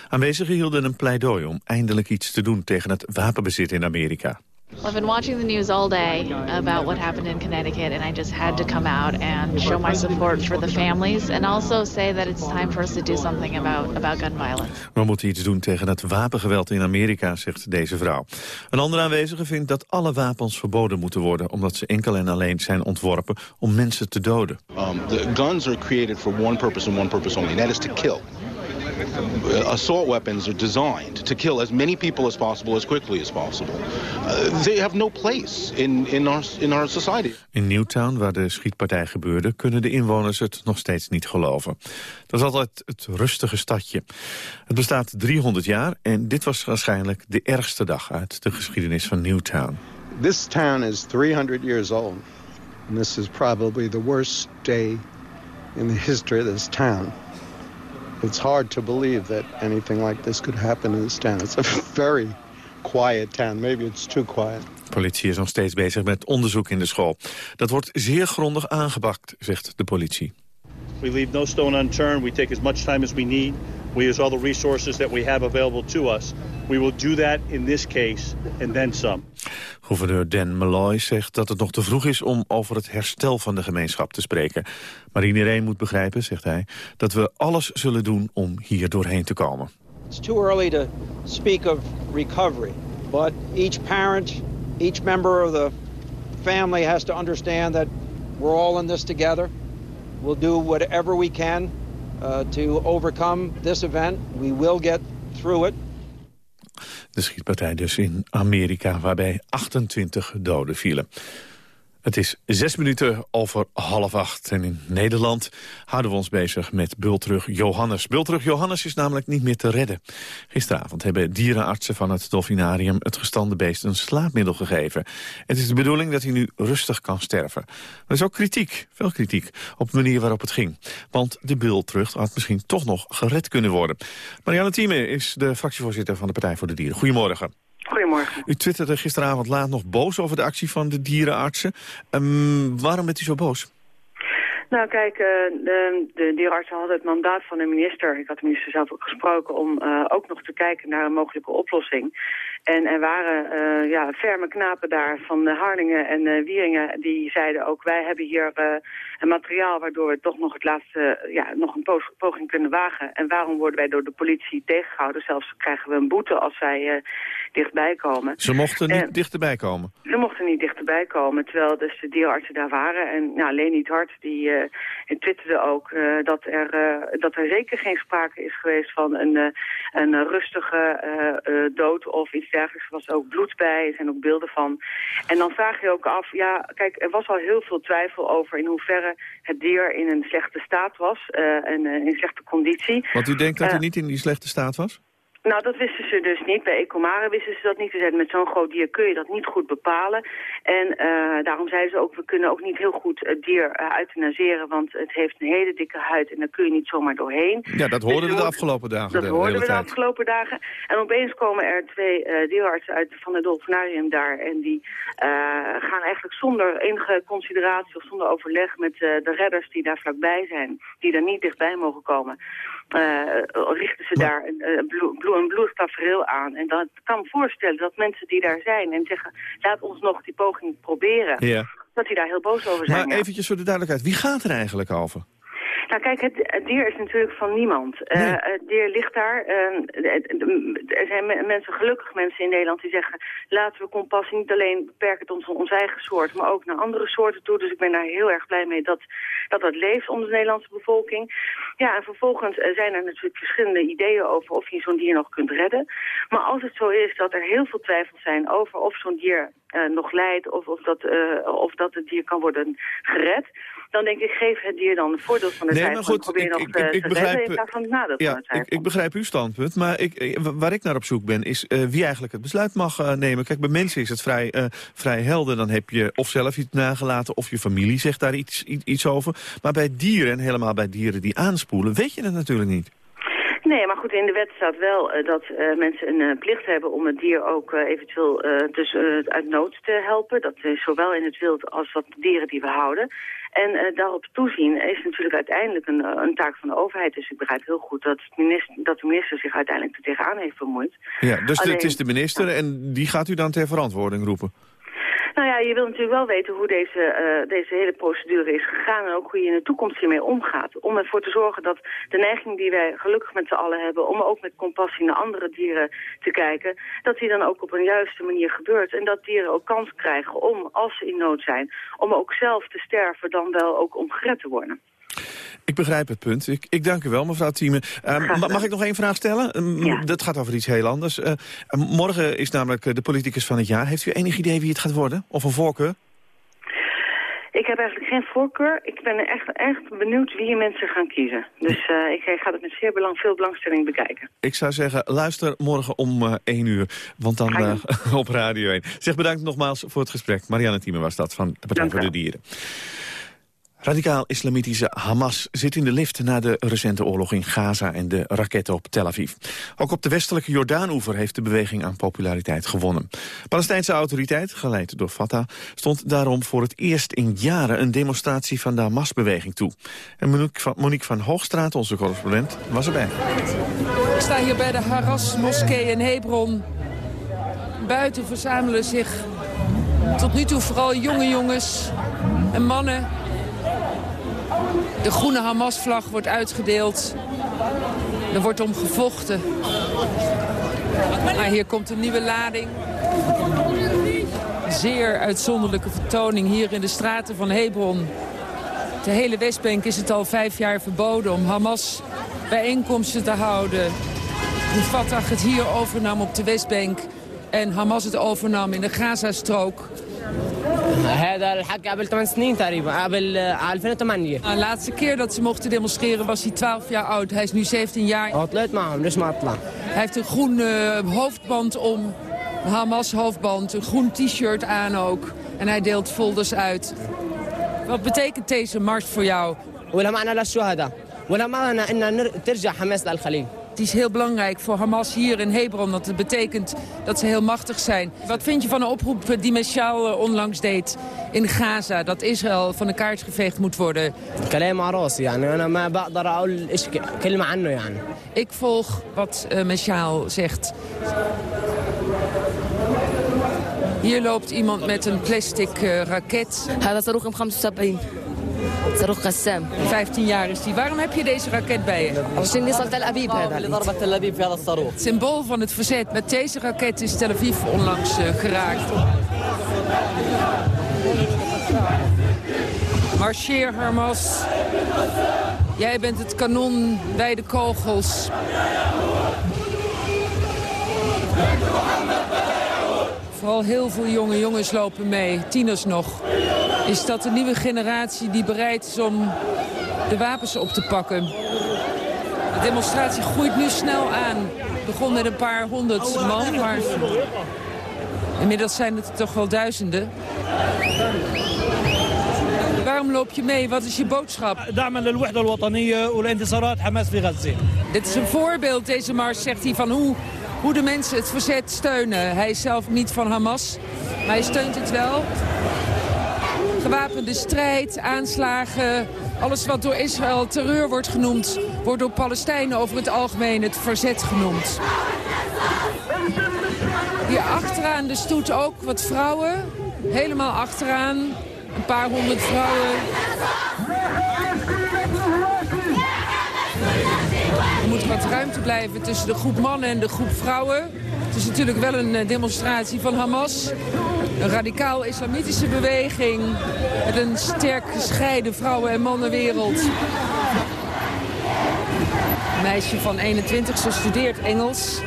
Aanwezigen hielden een pleidooi om eindelijk iets te doen tegen het wapenbezit in Amerika. Well, I've been watching the news all day about what happened in Connecticut, and I just had to come out and show my support for the families, and also say that it's time for us to do something about, about gun violence. We moeten iets doen tegen het wapengeweld in Amerika, zegt deze vrouw. Een andere aanwezige vindt dat alle wapens verboden moeten worden... omdat ze enkel en alleen zijn ontworpen om mensen te doden. Um, the guns are created for one purpose and one purpose only, and that is to kill. Uh, assault weapons are designed to kill as many people as possible as quickly as possible. Uh, they have no place in, in, our, in our society. In Newtown, waar de schietpartij gebeurde... kunnen de inwoners het nog steeds niet geloven. Dat is altijd het rustige stadje. Het bestaat 300 jaar en dit was waarschijnlijk de ergste dag... uit de geschiedenis van Newtown. This town is 300 years old. And this is probably the worst day in the history of this town. It's hard to believe that anything like this could happen in this town. It's a very quiet town. Maybe it's too quiet. De politie is nog steeds bezig met onderzoek in de school. Dat wordt zeer grondig aangepakt, zegt de politie. We leave no stone unturned. We take as much time as we need. We use all the resources that we have available to us. We will do that in this case and then some. Gouverneur Dan Malloy zegt dat het nog te vroeg is om over het herstel van de gemeenschap te spreken. Maar iedereen moet begrijpen, zegt hij, dat we alles zullen doen om hier doorheen te komen. It's too early to speak of recovery, but each parent, each member of the family has to understand that we're all in this together. We'll do whatever we can uh, to overcome this event. We will get through it. De schietpartij dus in Amerika, waarbij 28 doden vielen. Het is zes minuten over half acht. En in Nederland houden we ons bezig met bultrug Johannes. Bultrug Johannes is namelijk niet meer te redden. Gisteravond hebben dierenartsen van het Dolfinarium... het gestande beest een slaapmiddel gegeven. Het is de bedoeling dat hij nu rustig kan sterven. Er is ook kritiek, veel kritiek, op de manier waarop het ging. Want de bultrug had misschien toch nog gered kunnen worden. Marianne Thieme is de fractievoorzitter van de Partij voor de Dieren. Goedemorgen. Goedemorgen. U twitterde gisteravond laat nog boos over de actie van de dierenartsen. Um, waarom bent u zo boos? Nou kijk, uh, de, de dierenartsen hadden het mandaat van de minister. Ik had de minister zelf ook gesproken om uh, ook nog te kijken naar een mogelijke oplossing. En er waren uh, ja, ferme knapen daar van Harlingen en uh, Wieringen. Die zeiden ook, wij hebben hier een materiaal waardoor we toch nog het laatste, ja, nog een poging kunnen wagen. En waarom worden wij door de politie tegengehouden? Zelfs krijgen we een boete als wij dichtbij komen. Ze mochten niet en, dichterbij komen? Ze mochten niet dichterbij komen, terwijl dus de dierenartsen daar waren. En ja, Leni Hart, die twitterde ook dat, er, dat er zeker geen sprake is geweest van een, een rustige dood of iets dergelijks. Er was ook bloed bij, er zijn ook beelden van. En dan vraag je ook af, ja, kijk, er was al heel veel twijfel over in hoeverre het dier in een slechte staat was. Uh, en uh, in slechte conditie. Want u denkt dat hij uh, niet in die slechte staat was? Nou, dat wisten ze dus niet. Bij Ecomare wisten ze dat niet. Ze zeiden, met zo'n groot dier kun je dat niet goed bepalen. En uh, daarom zeiden ze ook, we kunnen ook niet heel goed het dier uh, euthanaseren... want het heeft een hele dikke huid en daar kun je niet zomaar doorheen. Ja, dat hoorden dus we de afgelopen dagen. Dat de hoorden we de afgelopen dagen. En opeens komen er twee uh, dierartsen uit van het Dolfinarium daar... en die gaan eigenlijk zonder enige consideratie of zonder overleg... met de redders die daar vlakbij zijn, die daar niet dichtbij mogen komen... richten ze daar een, een aan. En dat kan me voorstellen dat mensen die daar zijn en zeggen... laat ons nog die poging proberen, ja. dat die daar heel boos over zijn. Maar ja. eventjes voor de duidelijkheid, wie gaat er eigenlijk over? Nou kijk, het, het, dier is natuurlijk van niemand. Nee. Uh, het dier ligt daar. Uh, er zijn mensen, gelukkig mensen in Nederland die zeggen... laten we compassie niet alleen beperken tot ons, ons eigen soort... maar ook naar andere soorten toe. Dus ik ben daar heel erg blij mee dat dat, dat leeft onder de Nederlandse bevolking. Ja, en vervolgens uh, zijn er natuurlijk verschillende ideeën over... of je zo'n dier nog kunt redden. Maar als het zo is dat er heel veel twijfels zijn over of zo'n dier nog leidt... Of, of, dat, of dat het dier kan worden gered dan denk ik, geef het dier dan het voordeel van de nee, tijd. Maar goed, probeer ik, nog ik, begrijp, nadeel ja, van. Ik, ik begrijp uw standpunt, maar ik, waar ik naar op zoek ben... is uh, wie eigenlijk het besluit mag uh, nemen. Kijk, bij mensen is het vrij, uh, vrij helder. Dan heb je of zelf iets nagelaten of je familie zegt daar iets, iets over. Maar bij dieren, en helemaal bij dieren die aanspoelen... weet je het natuurlijk niet. Nee, maar goed, in de wet staat wel uh, dat uh, mensen een uh, plicht hebben om het dier ook eventueel dus, uit nood te helpen. Dat is zowel in het wild als wat dieren die we houden. En daarop toezien is natuurlijk uiteindelijk een, een, taak van de overheid. Dus ik begrijp heel goed dat, minister, dat de minister zich uiteindelijk er tegenaan heeft bemoeid. Ja, dus Alleen, het is de minister en die gaat u dan ter verantwoording roepen? Nou ja, je wilt natuurlijk wel weten hoe deze, uh, deze hele procedure is gegaan... en ook hoe je in de toekomst hiermee omgaat. Om ervoor te zorgen dat de neiging die wij gelukkig met z'n allen hebben... om ook met compassie naar andere dieren te kijken... dat die dan ook op een juiste manier gebeurt. En dat dieren ook kans krijgen om, als ze in nood zijn... om ook zelf te sterven dan wel ook om gered te worden. Ik begrijp het punt. Ik, ik dank u wel, mevrouw Thieme. Uh, mag ik nog één vraag stellen? Uh, Dat gaat over iets heel anders. Uh, morgen is namelijk de politicus van het jaar. Heeft u enig idee wie het gaat worden? Of een voorkeur? Ik heb eigenlijk geen voorkeur. Ik ben echt, echt benieuwd wie mensen gaan kiezen. Dus uh, ik ga het met zeer belang, veel belangstelling bekijken. Ik zou zeggen, luister morgen om uh, 1 uur. Want dan uh, op Radio 1. Zeg bedankt nogmaals voor het gesprek. Marianne Thieme was dat van de Partij voor de Dieren. Radicaal-islamitische Hamas zit in de lift na de recente oorlog in Gaza en de raketten op Tel Aviv. Ook op de westelijke Jordaanoever heeft de beweging aan populariteit gewonnen. Palestijnse autoriteit, geleid door Fatah, stond daarom voor het eerst in jaren een demonstratie van de Hamas-beweging toe. En Monique van, Hoogstraat, onze correspondent, was erbij. Ik sta hier bij de Haras-moskee in Hebron. Buiten verzamelen zich tot nu toe vooral jonge jongens en mannen de groene Hamas-vlag wordt uitgedeeld. Er wordt om gevochten. Maar hier komt een nieuwe lading. Zeer uitzonderlijke vertoning hier in de straten van Hebron. De hele Westbank is het al vijf jaar verboden om Hamas bijeenkomsten te houden. Hoe Fatah het hier overnam op de Westbank en Hamas het overnam in de Gazastrook. هذا الحكي قبل 8 سنين تقريبا قبل 2008 De laatste keer dat ze mochten demonstreren was hij 12 jaar oud. Hij is nu 17 jaar. Hij heeft een groen uh, hoofdband om, een Hamas hoofdband, een groen t-shirt aan ook. En hij deelt folders uit. Wat betekent deze mars voor jou? het is heel belangrijk voor Hamas hier in Hebron. Dat het betekent dat ze heel machtig zijn. Wat vind je van de oproep die Meshaal eh, onlangs deed in Gaza? Dat Israël van de kaart geveegd moet worden. Ik volg wat uh, Meshaal zegt. Hier loopt iemand met een plastic uh, raket. 15 jaar is die. Waarom heb je deze raket bij je? Het symbool van het verzet. Met deze raket is Tel Aviv onlangs uh, geraakt. Marcheer Hamas. Jij bent het kanon bij de kogels. Vooral heel veel jonge jongens lopen mee, tieners nog. Is dat de nieuwe generatie die bereid is om de wapens op te pakken? De demonstratie groeit nu snel aan. Het begon met een paar honderd man, maar inmiddels zijn het er toch wel duizenden. Waarom loop je mee? Wat is je boodschap? Dit is een voorbeeld, deze mars, zegt hij, van hoe hoe de mensen het verzet steunen. Hij is zelf niet van Hamas, maar hij steunt het wel. Gewapende strijd, aanslagen, alles wat door Israël terreur wordt genoemd... wordt door Palestijnen over het algemeen het verzet genoemd. Hier achteraan de stoet ook wat vrouwen. Helemaal achteraan. Een paar honderd vrouwen. Er moet wat ruimte blijven tussen de groep mannen en de groep vrouwen. Het is natuurlijk wel een eh, demonstratie van Hamas. Een radicaal-islamitische beweging met een sterk gescheiden vrouwen- en mannenwereld. Een meisje van 21, ze studeert Engels.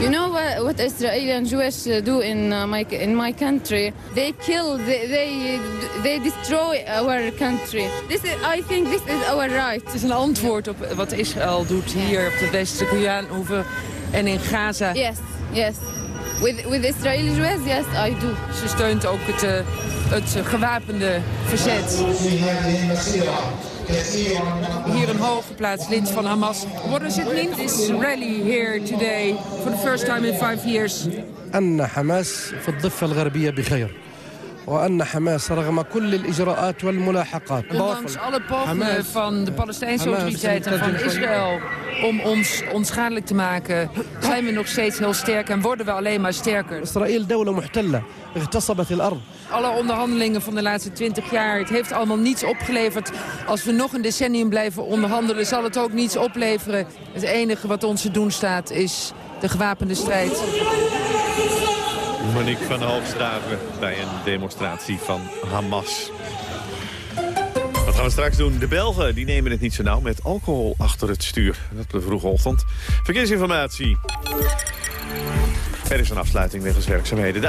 You know what, what Israeli and Jewish uh, do in uh, my in my country? They kill, they, they they destroy our country. This is, I think this is our right. Het is een antwoord op wat Israël doet hier op de westelijke Jordaanhoever en in Gaza. Yes, yes. With with Israeli Jews, yes, I do. Ze steunt ook het, uh, het gewapende verzet. Hier een hooggeplaatst lid van Hamas. What does it mean this rally here today for the first time in five years? أن حماس في الضفة الغربية بخير وأن حماس رغم كل الإجراءات والملاحقات Ondanks alle pogingen van de Palestijnse autoriteiten en van Israël om ons onschadelijk te maken, zijn we nog steeds heel sterk en worden we alleen maar sterker. إسرائيل دولة محتلة اغتصبت الأرض Alle onderhandelingen van de laatste 20 jaar, het heeft allemaal niets opgeleverd. Als we nog een decennium blijven onderhandelen, zal het ook niets opleveren. Het enige wat ons te doen staat is de gewapende strijd. Monique van Hoogstraven bij een demonstratie van Hamas. Wat gaan we straks doen? De Belgen die nemen het niet zo nauw met alcohol achter het stuur. Dat de vroege ochtend. Verkeersinformatie. Er is een afsluiting wegens werkzaamheden. De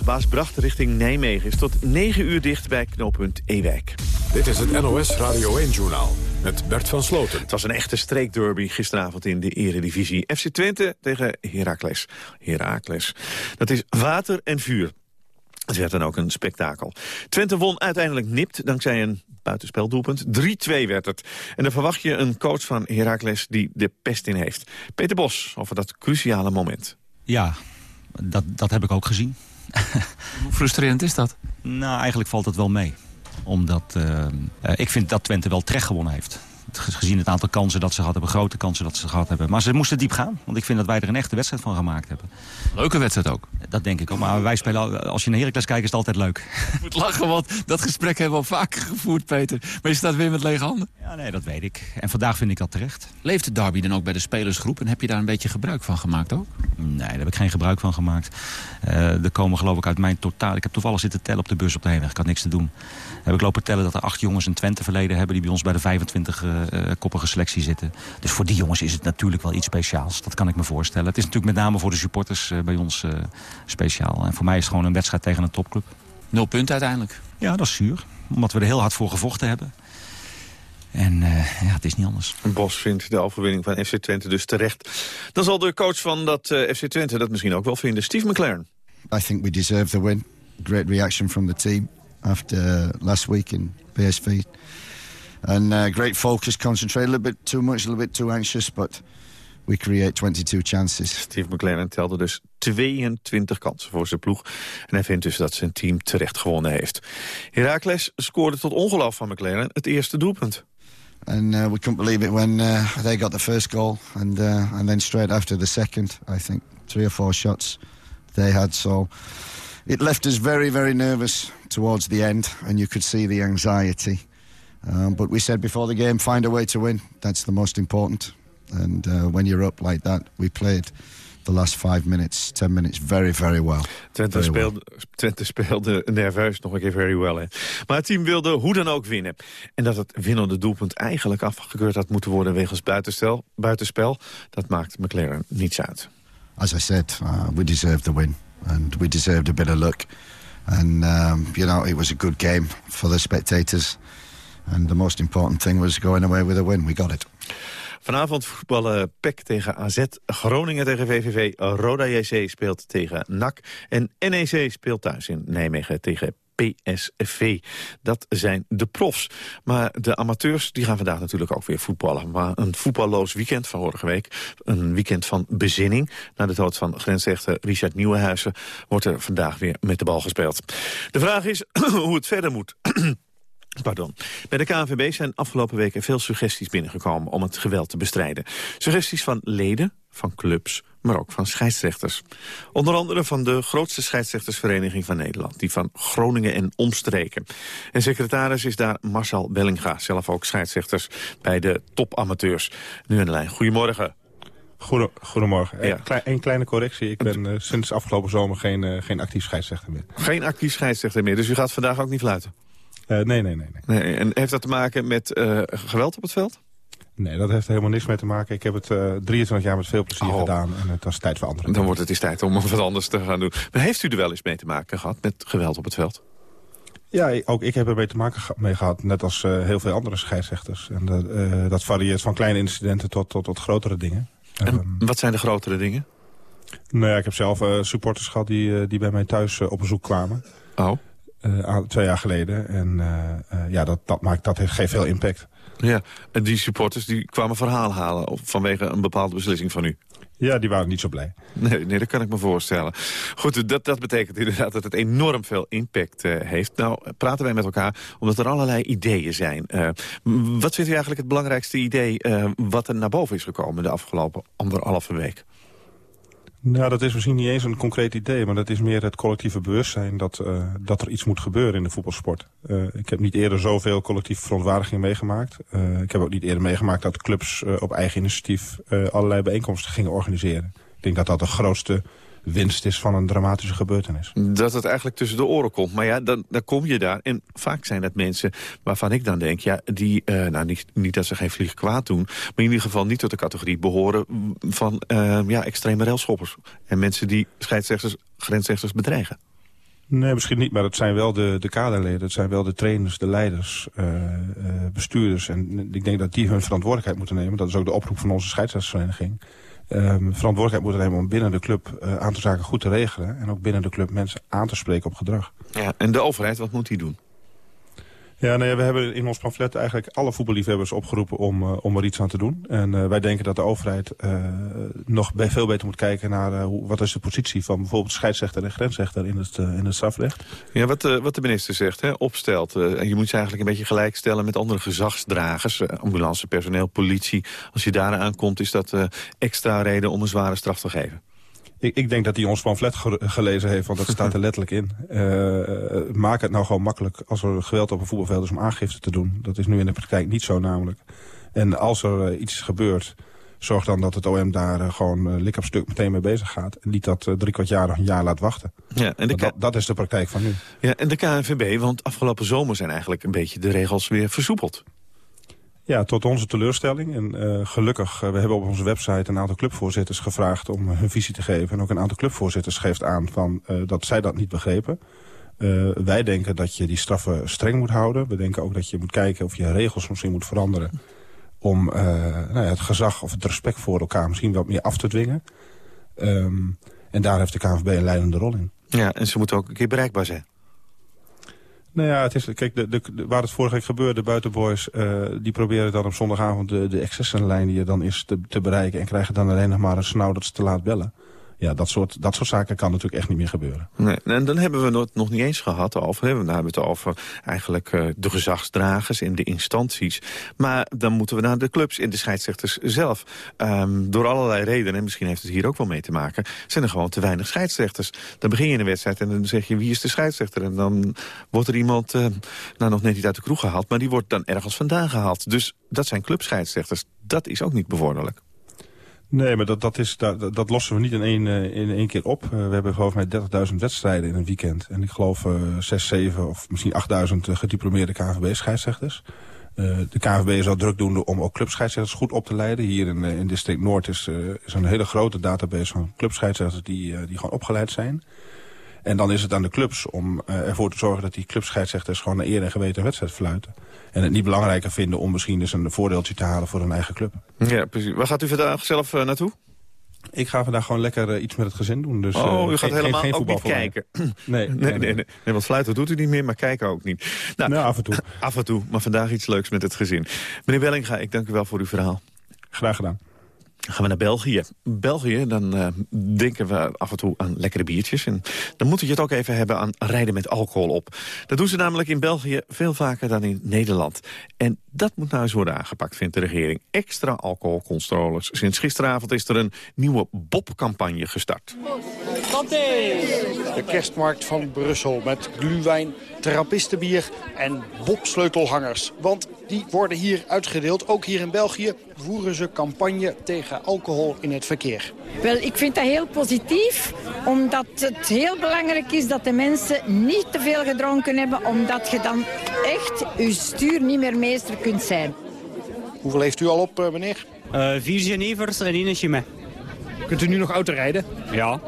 A73 Baasbracht richting Nijmegen is tot 9 uur dicht bij knooppunt Ewijk. Dit is het NOS Radio 1-journaal met Bert van Sloten. Het was een echte streekderby gisteravond in de eredivisie. FC Twente tegen Heracles. Heracles. Dat is water en vuur. Het werd dan ook een spektakel. Twente won uiteindelijk nipt dankzij een buitenspeldoelpunt. 3-2 werd het. En dan verwacht je een coach van Heracles die de pest in heeft. Peter Bos over dat cruciale moment. Ja, dat, dat heb ik ook gezien. Hoe frustrerend is dat? Nou, eigenlijk valt het wel mee. Omdat uh, uh, ik vind dat Twente wel terecht gewonnen heeft. Gezien het aantal kansen dat ze gehad hebben, grote kansen dat ze gehad hebben. Maar ze moesten diep gaan, want ik vind dat wij er een echte wedstrijd van gemaakt hebben. Leuke wedstrijd ook. Dat denk ik ook, maar wij spelen, als je naar Heracles kijkt is het altijd leuk. Ik moet lachen, want dat gesprek hebben we al vaker gevoerd, Peter. Maar je staat weer met lege handen. Ja, nee, dat weet ik. En vandaag vind ik dat terecht. Leeft de derby dan ook bij de spelersgroep en heb je daar een beetje gebruik van gemaakt ook? Nee, daar heb ik geen gebruik van gemaakt. Uh, er komen geloof ik uit mijn totaal... Ik heb toevallig zitten tellen op de bus op de heenweg. Ik had niks te doen. Heb ik lopen tellen dat er acht jongens een Twente verleden hebben... die bij ons bij de 25 uh, koppige selectie zitten. Dus voor die jongens is het natuurlijk wel iets speciaals. Dat kan ik me voorstellen. Het is natuurlijk met name voor de supporters uh, bij ons uh, speciaal. En voor mij is het gewoon een wedstrijd tegen een topclub. Nul punten uiteindelijk? Ja, dat is zuur. Omdat we er heel hard voor gevochten hebben. En uh, ja, het is niet anders. Bos vindt de overwinning van FC Twente dus terecht. Dan zal de coach van dat uh, FC Twente dat misschien ook wel vinden. Steve McLaren. I think we deserve the win. Great reaction from the team after last week in PSV. And uh, great focus, concentrate. A little bit too much, a little bit too anxious, but we create 22 chances. Steve McLaren telde dus 22 kansen voor zijn ploeg. En hij vindt dus dat zijn team terecht gewonnen heeft. Heracles scoorde tot ongeloof van McLaren het eerste doelpunt. And uh, we couldn't believe it when uh, they got the first goal. And, uh, and then straight after the second, I think three or four shots they had. So it left us very, very nervous towards the end. And you could see the anxiety. Um, but we said before the game, find a way to win. That's the most important. And uh, when you're up like that, we played the last five minutes, ten minutes very, very well. Twente, very speelde, well. Twente speelde nerveus nog een keer very well. Hè. Maar het team wilde hoe dan ook winnen. En dat het winnende doelpunt eigenlijk afgekeurd had moeten worden wegens buitenspel, buitenspel dat maakt McLaren niets uit. As I said, uh, we deserved the win. And we deserved a bit of luck. And, um, you know, it was a good game for the spectators. And the most important thing was going away with a win. We got it. Vanavond voetballen PEC tegen AZ, Groningen tegen VVV, Roda JC speelt tegen NAC... en NEC speelt thuis in Nijmegen tegen PSV. Dat zijn de profs. Maar de amateurs die gaan vandaag natuurlijk ook weer voetballen. Maar een voetballoos weekend van vorige week. Een weekend van bezinning. Na de dood van grensrechter Richard Nieuwenhuizen... wordt er vandaag weer met de bal gespeeld. De vraag is hoe het verder moet. Pardon. Bij de KNVB zijn afgelopen weken veel suggesties binnengekomen om het geweld te bestrijden. Suggesties van leden, van clubs, maar ook van scheidsrechters. Onder andere van de grootste scheidsrechtersvereniging van Nederland, die van Groningen en omstreken. En secretaris is daar Marcel Bellinga, zelf ook scheidsrechters bij de topamateurs. Nu in de lijn. Goedemorgen. Goede, goedemorgen. Ja. Een, een kleine correctie. Ik ben uh, sinds afgelopen zomer geen, uh, geen actief scheidsrechter meer. Geen actief scheidsrechter meer, dus u gaat vandaag ook niet fluiten? Uh, nee, nee, nee, nee, nee. En heeft dat te maken met uh, geweld op het veld? Nee, dat heeft er helemaal niks mee te maken. Ik heb het uh, 23 jaar met veel plezier oh. gedaan en het was tijd voor anderen. Dan wordt het eens tijd om wat anders te gaan doen. Maar heeft u er wel eens mee te maken gehad met geweld op het veld? Ja, ook ik heb er mee te maken mee gehad, net als uh, heel veel andere scheidsrechters. En dat, uh, dat varieert van kleine incidenten tot, tot, tot grotere dingen. En um, wat zijn de grotere dingen? Nou ja, ik heb zelf uh, supporters gehad die, die bij mij thuis op bezoek kwamen. Oh. Aan- twee jaar geleden. En eh, eh, ja, dat, dat, maakt, dat heeft, geeft veel impact. Ja, en die supporters die kwamen verhaal halen vanwege een bepaalde beslissing van u. Ja, die waren niet zo blij. Nee, nee dat kan ik me voorstellen. Goed, dat, dat betekent inderdaad dat het enorm veel impact eh, heeft. Nou, praten wij met elkaar omdat er allerlei ideeën zijn. Eh, wat vindt u eigenlijk het belangrijkste idee eh, wat er naar boven is gekomen de afgelopen anderhalve week? Nou, dat is misschien niet eens een concreet idee, maar dat is meer het collectieve bewustzijn dat, eh, dat er iets moet gebeuren in de voetbalsport. Eh, ik heb niet eerder zoveel collectieve verontwaardiging meegemaakt. Eh, ik heb ook niet eerder meegemaakt dat clubs op eigen initiatief allerlei bijeenkomsten gingen organiseren. Ik denk dat dat de grootste winst is van een dramatische gebeurtenis. Dat het eigenlijk tussen de oren komt. Maar ja, dan, dan kom je daar. En vaak zijn het mensen waarvan ik dan denk... ja, die, eh, nou, niet, niet dat ze geen vlieg kwaad doen... maar in ieder geval niet tot de categorie behoren... van eh, ja, extreme railschoppers. En mensen die scheidsrechters, grensrechters bedreigen. Nee, misschien niet, maar het zijn wel de, de kaderleden. Het zijn wel de trainers, de leiders, eh, bestuurders. En ik denk dat die hun verantwoordelijkheid moeten nemen. Dat is ook de oproep van onze scheidsrechtsvereniging. Ehm, verantwoordelijkheid moeten nemen om binnen de club een aantal zaken goed te regelen. En ook binnen de club mensen aan te spreken op gedrag. Ja, en de overheid, wat moet die doen? Ja, nou ja, we hebben in ons pamflet eigenlijk alle voetballiefhebbers opgeroepen om, eh, om er iets aan te doen. En eh, wij denken dat de overheid eh, nog be- veel beter moet kijken naar hoe, wat is de positie van bijvoorbeeld scheidsrechter en grensrechter in het, in het strafrecht. Ja, wat, wat de minister zegt, hè, opstelt. je moet ze eigenlijk een beetje gelijkstellen met andere gezagsdragers. ambulancepersoneel, politie. Als je daar aankomt, is dat extra reden om een zware straf te geven. Ik, ik denk dat hij ons pamflet ge- gelezen heeft, want dat staat er letterlijk in. Eh, maak het nou gewoon makkelijk als er geweld op een voetbalveld is om aangifte te doen. Dat is nu in de praktijk niet zo namelijk. En als er eh, iets gebeurt, zorg dan dat het OM daar eh, gewoon lik op stuk meteen mee bezig gaat. En niet dat drie kwart jaar of een jaar laat wachten. Ja, en de dat, dat is de praktijk van nu. Ja, en de KNVB, want afgelopen zomer zijn eigenlijk een beetje de regels weer versoepeld. Ja, tot onze teleurstelling. En eh, gelukkig, eh, we hebben op onze website een aantal clubvoorzitters gevraagd om hun visie te geven. En ook een aantal clubvoorzitters geeft aan van, eh, dat zij dat niet begrepen. Eh, wij denken dat je die straffen streng moet houden. We denken ook dat je moet kijken of je regels misschien moet veranderen. Om eh, nou ja, het gezag of het respect voor elkaar misschien wat meer af te dwingen. Ehm, en daar heeft de KNVB een leidende rol in. Ja, en ze moeten ook een keer bereikbaar zijn. Nou ja, het is, kijk, de, de, waar het vorige week gebeurde, buitenboys, eh die proberen dan op zondagavond de, de excessenlijn die er dan is te, te bereiken. En krijgen dan alleen nog maar een snauw dat ze te laat bellen. Ja, dat soort, dat soort zaken kan natuurlijk echt niet meer gebeuren. Nee, en dan hebben we het nog niet eens gehad over. Hebben we het over eigenlijk eh, de gezagsdragers en de instanties. Maar dan moeten we naar de clubs en de scheidsrechters zelf. Ehm, door allerlei redenen, en misschien heeft het hier ook wel mee te maken... zijn er gewoon te weinig scheidsrechters. Dan begin je in een wedstrijd en dan zeg je wie is de scheidsrechter? En dan wordt er iemand, eh, nou nog net niet uit de kroeg gehaald... maar die wordt dan ergens vandaan gehaald. Dus dat zijn clubscheidsrechters. Dat is ook niet bevorderlijk. Nee, maar dat, dat, is, dat, dat lossen we niet in één, eh, in één keer op. Eh, we hebben geloof ik 30.000 wedstrijden in een weekend. En ik geloof eh 6, 7 of misschien 8.000 gediplomeerde KNVB-scheidsrechters. Eh, de KNVB zal druk doen om ook clubscheidsrechters goed op te leiden. Hier in, eh, in District Noord is, eh, is een hele grote database van clubscheidsrechters die, eh, die gewoon opgeleid zijn. En dan is het aan de clubs om eh, ervoor te zorgen dat die clubscheidsrechters gewoon naar eer en geweten een wedstrijd fluiten. En het niet belangrijker vinden om misschien eens een voordeeltje te halen voor hun eigen club. Ja, precies. Waar gaat u vandaag zelf eh, naartoe? Ik ga vandaag gewoon lekker eh, iets met het gezin doen. Dus, oh, u gaat geen- helemaal geen ook niet kijken. Nee, nee, nee, nee, nee. want fluiten doet u niet meer, maar kijken ook niet. Nou, af en toe. Af en toe, maar vandaag iets leuks met het gezin. Meneer Wellinga, ik dank u wel voor uw verhaal. Graag gedaan. Dan gaan we naar België. België, dan eh, denken we af en toe aan lekkere biertjes. En dan moet je het ook even hebben aan rijden met alcohol op. Dat doen ze namelijk in België veel vaker dan in Nederland. En dat moet nou eens worden aangepakt, vindt de regering. Extra alcoholcontroles. Sinds gisteravond is er een nieuwe Bob-campagne gestart. De kerstmarkt van Brussel met gluwijn, trappistenbier en bobsleutelhangers. Want die worden hier uitgedeeld. Ook hier in België voeren ze campagne tegen alcohol in het verkeer. Wel, ik vind dat heel positief, omdat het heel belangrijk is dat de mensen niet te veel gedronken hebben, omdat je dan echt je stuur niet meer meester kunt zijn. Hoeveel heeft u al op, eh, meneer? vier Genevers en één Chimay. Kunt u nu nog auto rijden? Ja,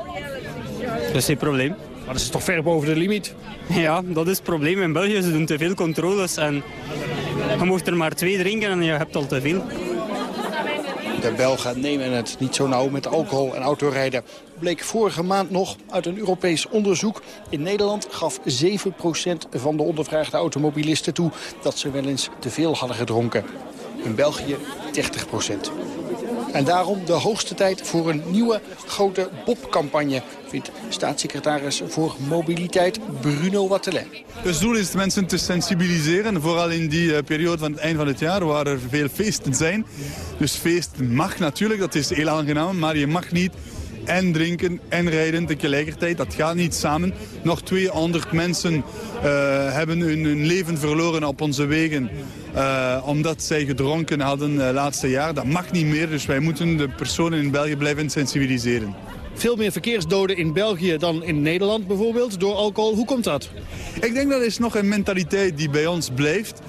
dat is geen probleem. Maar dat is toch ver boven de limiet? Ja, dat is het probleem. In België ze doen te veel controles en je mocht er maar twee drinken en je hebt al te veel. De Belgen nemen het niet zo nauw met alcohol en autorijden. Bleek vorige maand nog uit een Europees onderzoek. In Nederland gaf 7% van de ondervraagde automobilisten toe... dat ze wel eens te veel hadden gedronken. In België 30%. En daarom de hoogste tijd voor een nieuwe grote Bob-campagne... vindt staatssecretaris voor mobiliteit Bruno Wattelet. Het doel is mensen te sensibiliseren, vooral in die eh, periode van het eind van het jaar... waar er veel feesten zijn. Dus feest mag natuurlijk, dat is heel aangenaam, maar je mag niet en drinken en rijden tegelijkertijd. Dat gaat niet samen. Nog 200 mensen uh, hebben hun, hun, leven verloren op onze wegen. Uh, omdat zij gedronken hadden uh, laatste jaar. Dat mag niet meer, dus wij moeten de personen in België blijven sensibiliseren. Veel meer verkeersdoden in België dan in Nederland bijvoorbeeld door alcohol. Hoe komt dat? Ik denk dat is nog een mentaliteit die bij ons blijft.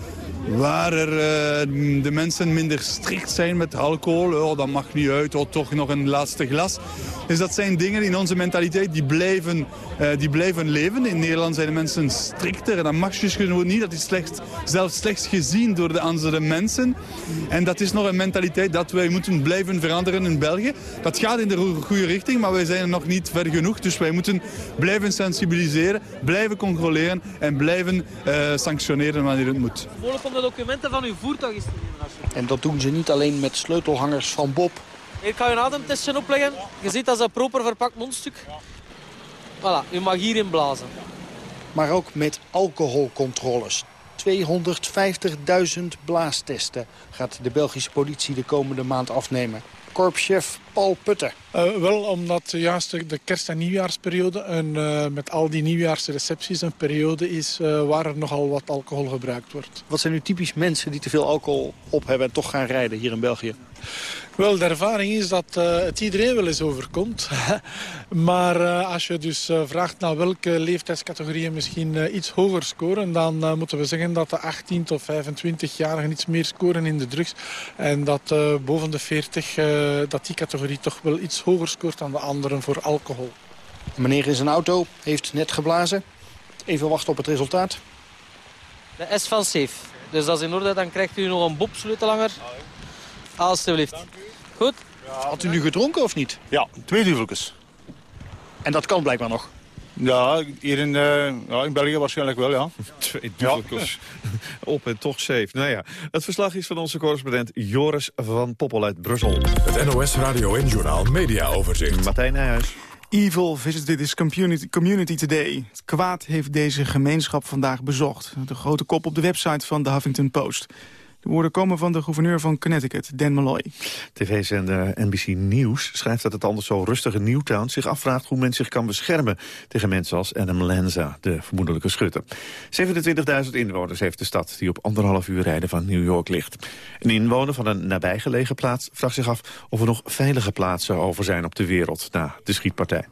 Waar er, uh, de mensen minder strikt zijn met alcohol. Oh, dat mag niet uit, oh, toch nog een laatste glas. Dus dat zijn dingen in onze mentaliteit die blijven, uh, die blijven leven. In Nederland zijn de mensen strikter en dat mag dus gewoon niet. Dat is slecht, zelfs slechts gezien door de andere mensen. En dat is nog een mentaliteit dat wij moeten blijven veranderen in België. Dat gaat in de goede richting, maar wij zijn er nog niet ver genoeg. Dus wij moeten blijven sensibiliseren, blijven controleren en blijven uh, sanctioneren wanneer het moet. De documenten van uw voertuig is te nemen. En dat doen ze niet alleen met sleutelhangers van Bob. Hier kan je een ademtestje opleggen. Je ziet dat is een proper verpakt mondstuk. Voilà, u mag hierin blazen. Maar ook met alcoholcontroles. 250.000 blaastesten gaat de Belgische politie de komende maand afnemen. Korpschef Paul Putten. Uh, wel, omdat juist de kerst- en nieuwjaarsperiode... en uh, met al die nieuwjaarsrecepties een periode is... Uh, waar er nogal wat alcohol gebruikt wordt. Wat zijn nu typisch mensen die te veel alcohol op hebben... en toch gaan rijden hier in België? Wel, de ervaring is dat uh, het iedereen wel eens overkomt. maar uh, als je dus uh, vraagt naar welke leeftijdscategorieën misschien iets hoger scoren... dan moeten we zeggen dat de 18 tot 25-jarigen iets meer scoren in de drugs. En dat boven de 40, dat die categorie toch wel iets hoger scoort dan de anderen voor alcohol. Meneer in zijn auto heeft net geblazen. Even wachten op het resultaat. De S van Safe. Dus dat is in orde. Dan krijgt u nog een Bob sleutelanger. Alsjeblieft. Goed? Had u nu gedronken of niet? Ja, twee duveltjes. En dat kan blijkbaar nog? Ja, hier in, uh, ja, in België waarschijnlijk wel, ja. Twee duveltjes. Ja. Op en toch safe. Nou ja, het verslag is van onze correspondent Joris van Poppel uit Brussel. Het NOS Radio en Journal Media Overzicht. Martijn Nijhuis. Evil visited this community, community today. Het kwaad heeft deze gemeenschap vandaag bezocht. De grote kop op de website van de Huffington Post. De woorden komen van de gouverneur van Connecticut, Dan Malloy. TV-zender NBC News schrijft dat het anders zo rustige Newtown zich afvraagt hoe men zich kan beschermen tegen mensen als Adam Lanza, de vermoedelijke schutter. 27.000 inwoners heeft de stad die op anderhalf uur rijden van New York ligt. Een inwoner van een nabijgelegen plaats vraagt zich af of er nog veilige plaatsen over zijn op de wereld na de schietpartij.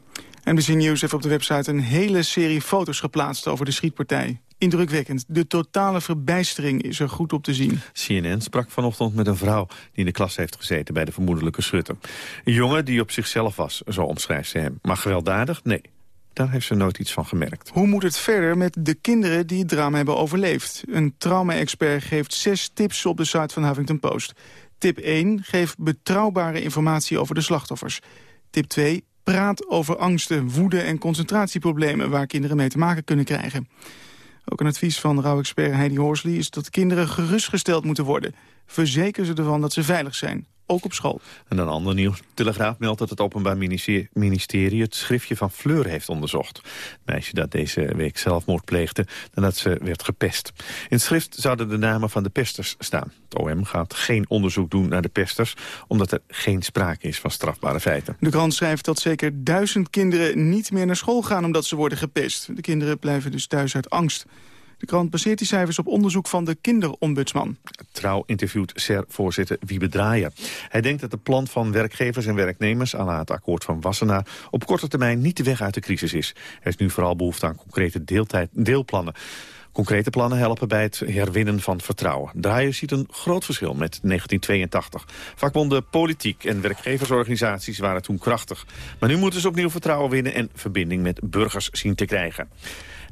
NBC News heeft op de website een hele serie foto's geplaatst over de schietpartij. Indrukwekkend. De totale verbijstering is er goed op te zien. CNN sprak vanochtend met een vrouw die in de klas heeft gezeten bij de vermoedelijke schutter. Een jongen die op zichzelf was, zo omschrijft ze hem. Maar gewelddadig? Nee. Daar heeft ze nooit iets van gemerkt. Hoe moet het verder met de kinderen die het drama hebben overleefd? Een trauma-expert geeft zes tips op de site van Huffington Post. Tip 1. Geef betrouwbare informatie over de slachtoffers. Tip 2. Praat over angsten, woede en concentratieproblemen... waar kinderen mee te maken kunnen krijgen. Ook een advies van rouwexpert Heidi Horsley is dat kinderen gerustgesteld moeten worden. Verzeker ze ervan dat ze veilig zijn, ook op school. En een ander nieuws. Telegraaf meldt dat het Openbaar Ministerie het schriftje van Fleur heeft onderzocht. Het meisje dat deze week zelfmoord pleegde nadat ze werd gepest. In het schrift zouden de namen van de pesters staan. Het OM gaat geen onderzoek doen naar de pesters... omdat er geen sprake is van strafbare feiten. De krant schrijft dat zeker duizend kinderen niet meer naar school gaan... omdat ze worden gepest. De kinderen blijven dus thuis uit angst. De krant baseert die cijfers op onderzoek van de kinderombudsman. Trouw interviewt SER-voorzitter Wiebe Draaier. Hij denkt dat de plan van werkgevers en werknemers... aan het akkoord van Wassenaar op korte termijn niet de weg uit de crisis is. Er is nu vooral behoefte aan concrete deeltijd, deelplannen. Concrete plannen helpen bij het herwinnen van vertrouwen. Draaier ziet een groot verschil met 1982. Vakbonden, politiek en werkgeversorganisaties waren toen krachtig. Maar nu moeten ze opnieuw vertrouwen winnen en verbinding met burgers zien te krijgen.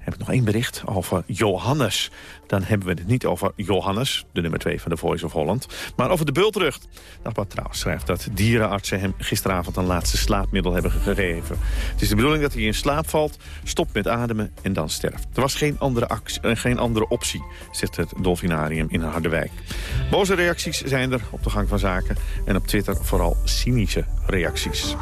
Heb ik nog één bericht over Johannes. Dan hebben we het niet over Johannes, de nummer 2 van de Voice of Holland... maar over de bultrug. Dagblad Trouw schrijft dat dierenartsen hem gisteravond een laatste slaapmiddel hebben gegeven. Het is de bedoeling dat hij in slaap valt, stopt met ademen en dan sterft. Er was geen andere, actie, eh, geen andere optie, zegt het Dolfinarium in Harderwijk. Boze reacties zijn er op de gang van zaken en op Twitter vooral cynische reacties.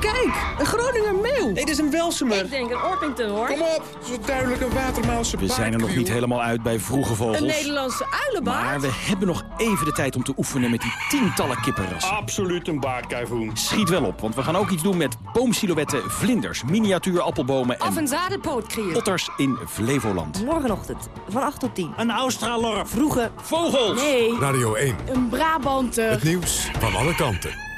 Kijk, een Groninger meeuw. Nee, dit is een Welsemer. Ik denk een Orpington, hoor. Kom op, zo duidelijk een watermaalse We zijn er nog niet helemaal uit bij vroege vogels. Een Nederlandse uilenbaard. Maar we hebben nog even de tijd om te oefenen met die tientallen kippenrassen. Absoluut een baardkuivoen. Schiet wel op, want we gaan ook iets doen met boomsilhouetten, vlinders, miniatuur appelbomen Of en een zadenpootkrier. otters in Flevoland. Morgenochtend, van 8 tot 10. Een Australorp. Vroege Vogels! Nee, Radio 1. een Brabanter. Het nieuws van alle kanten.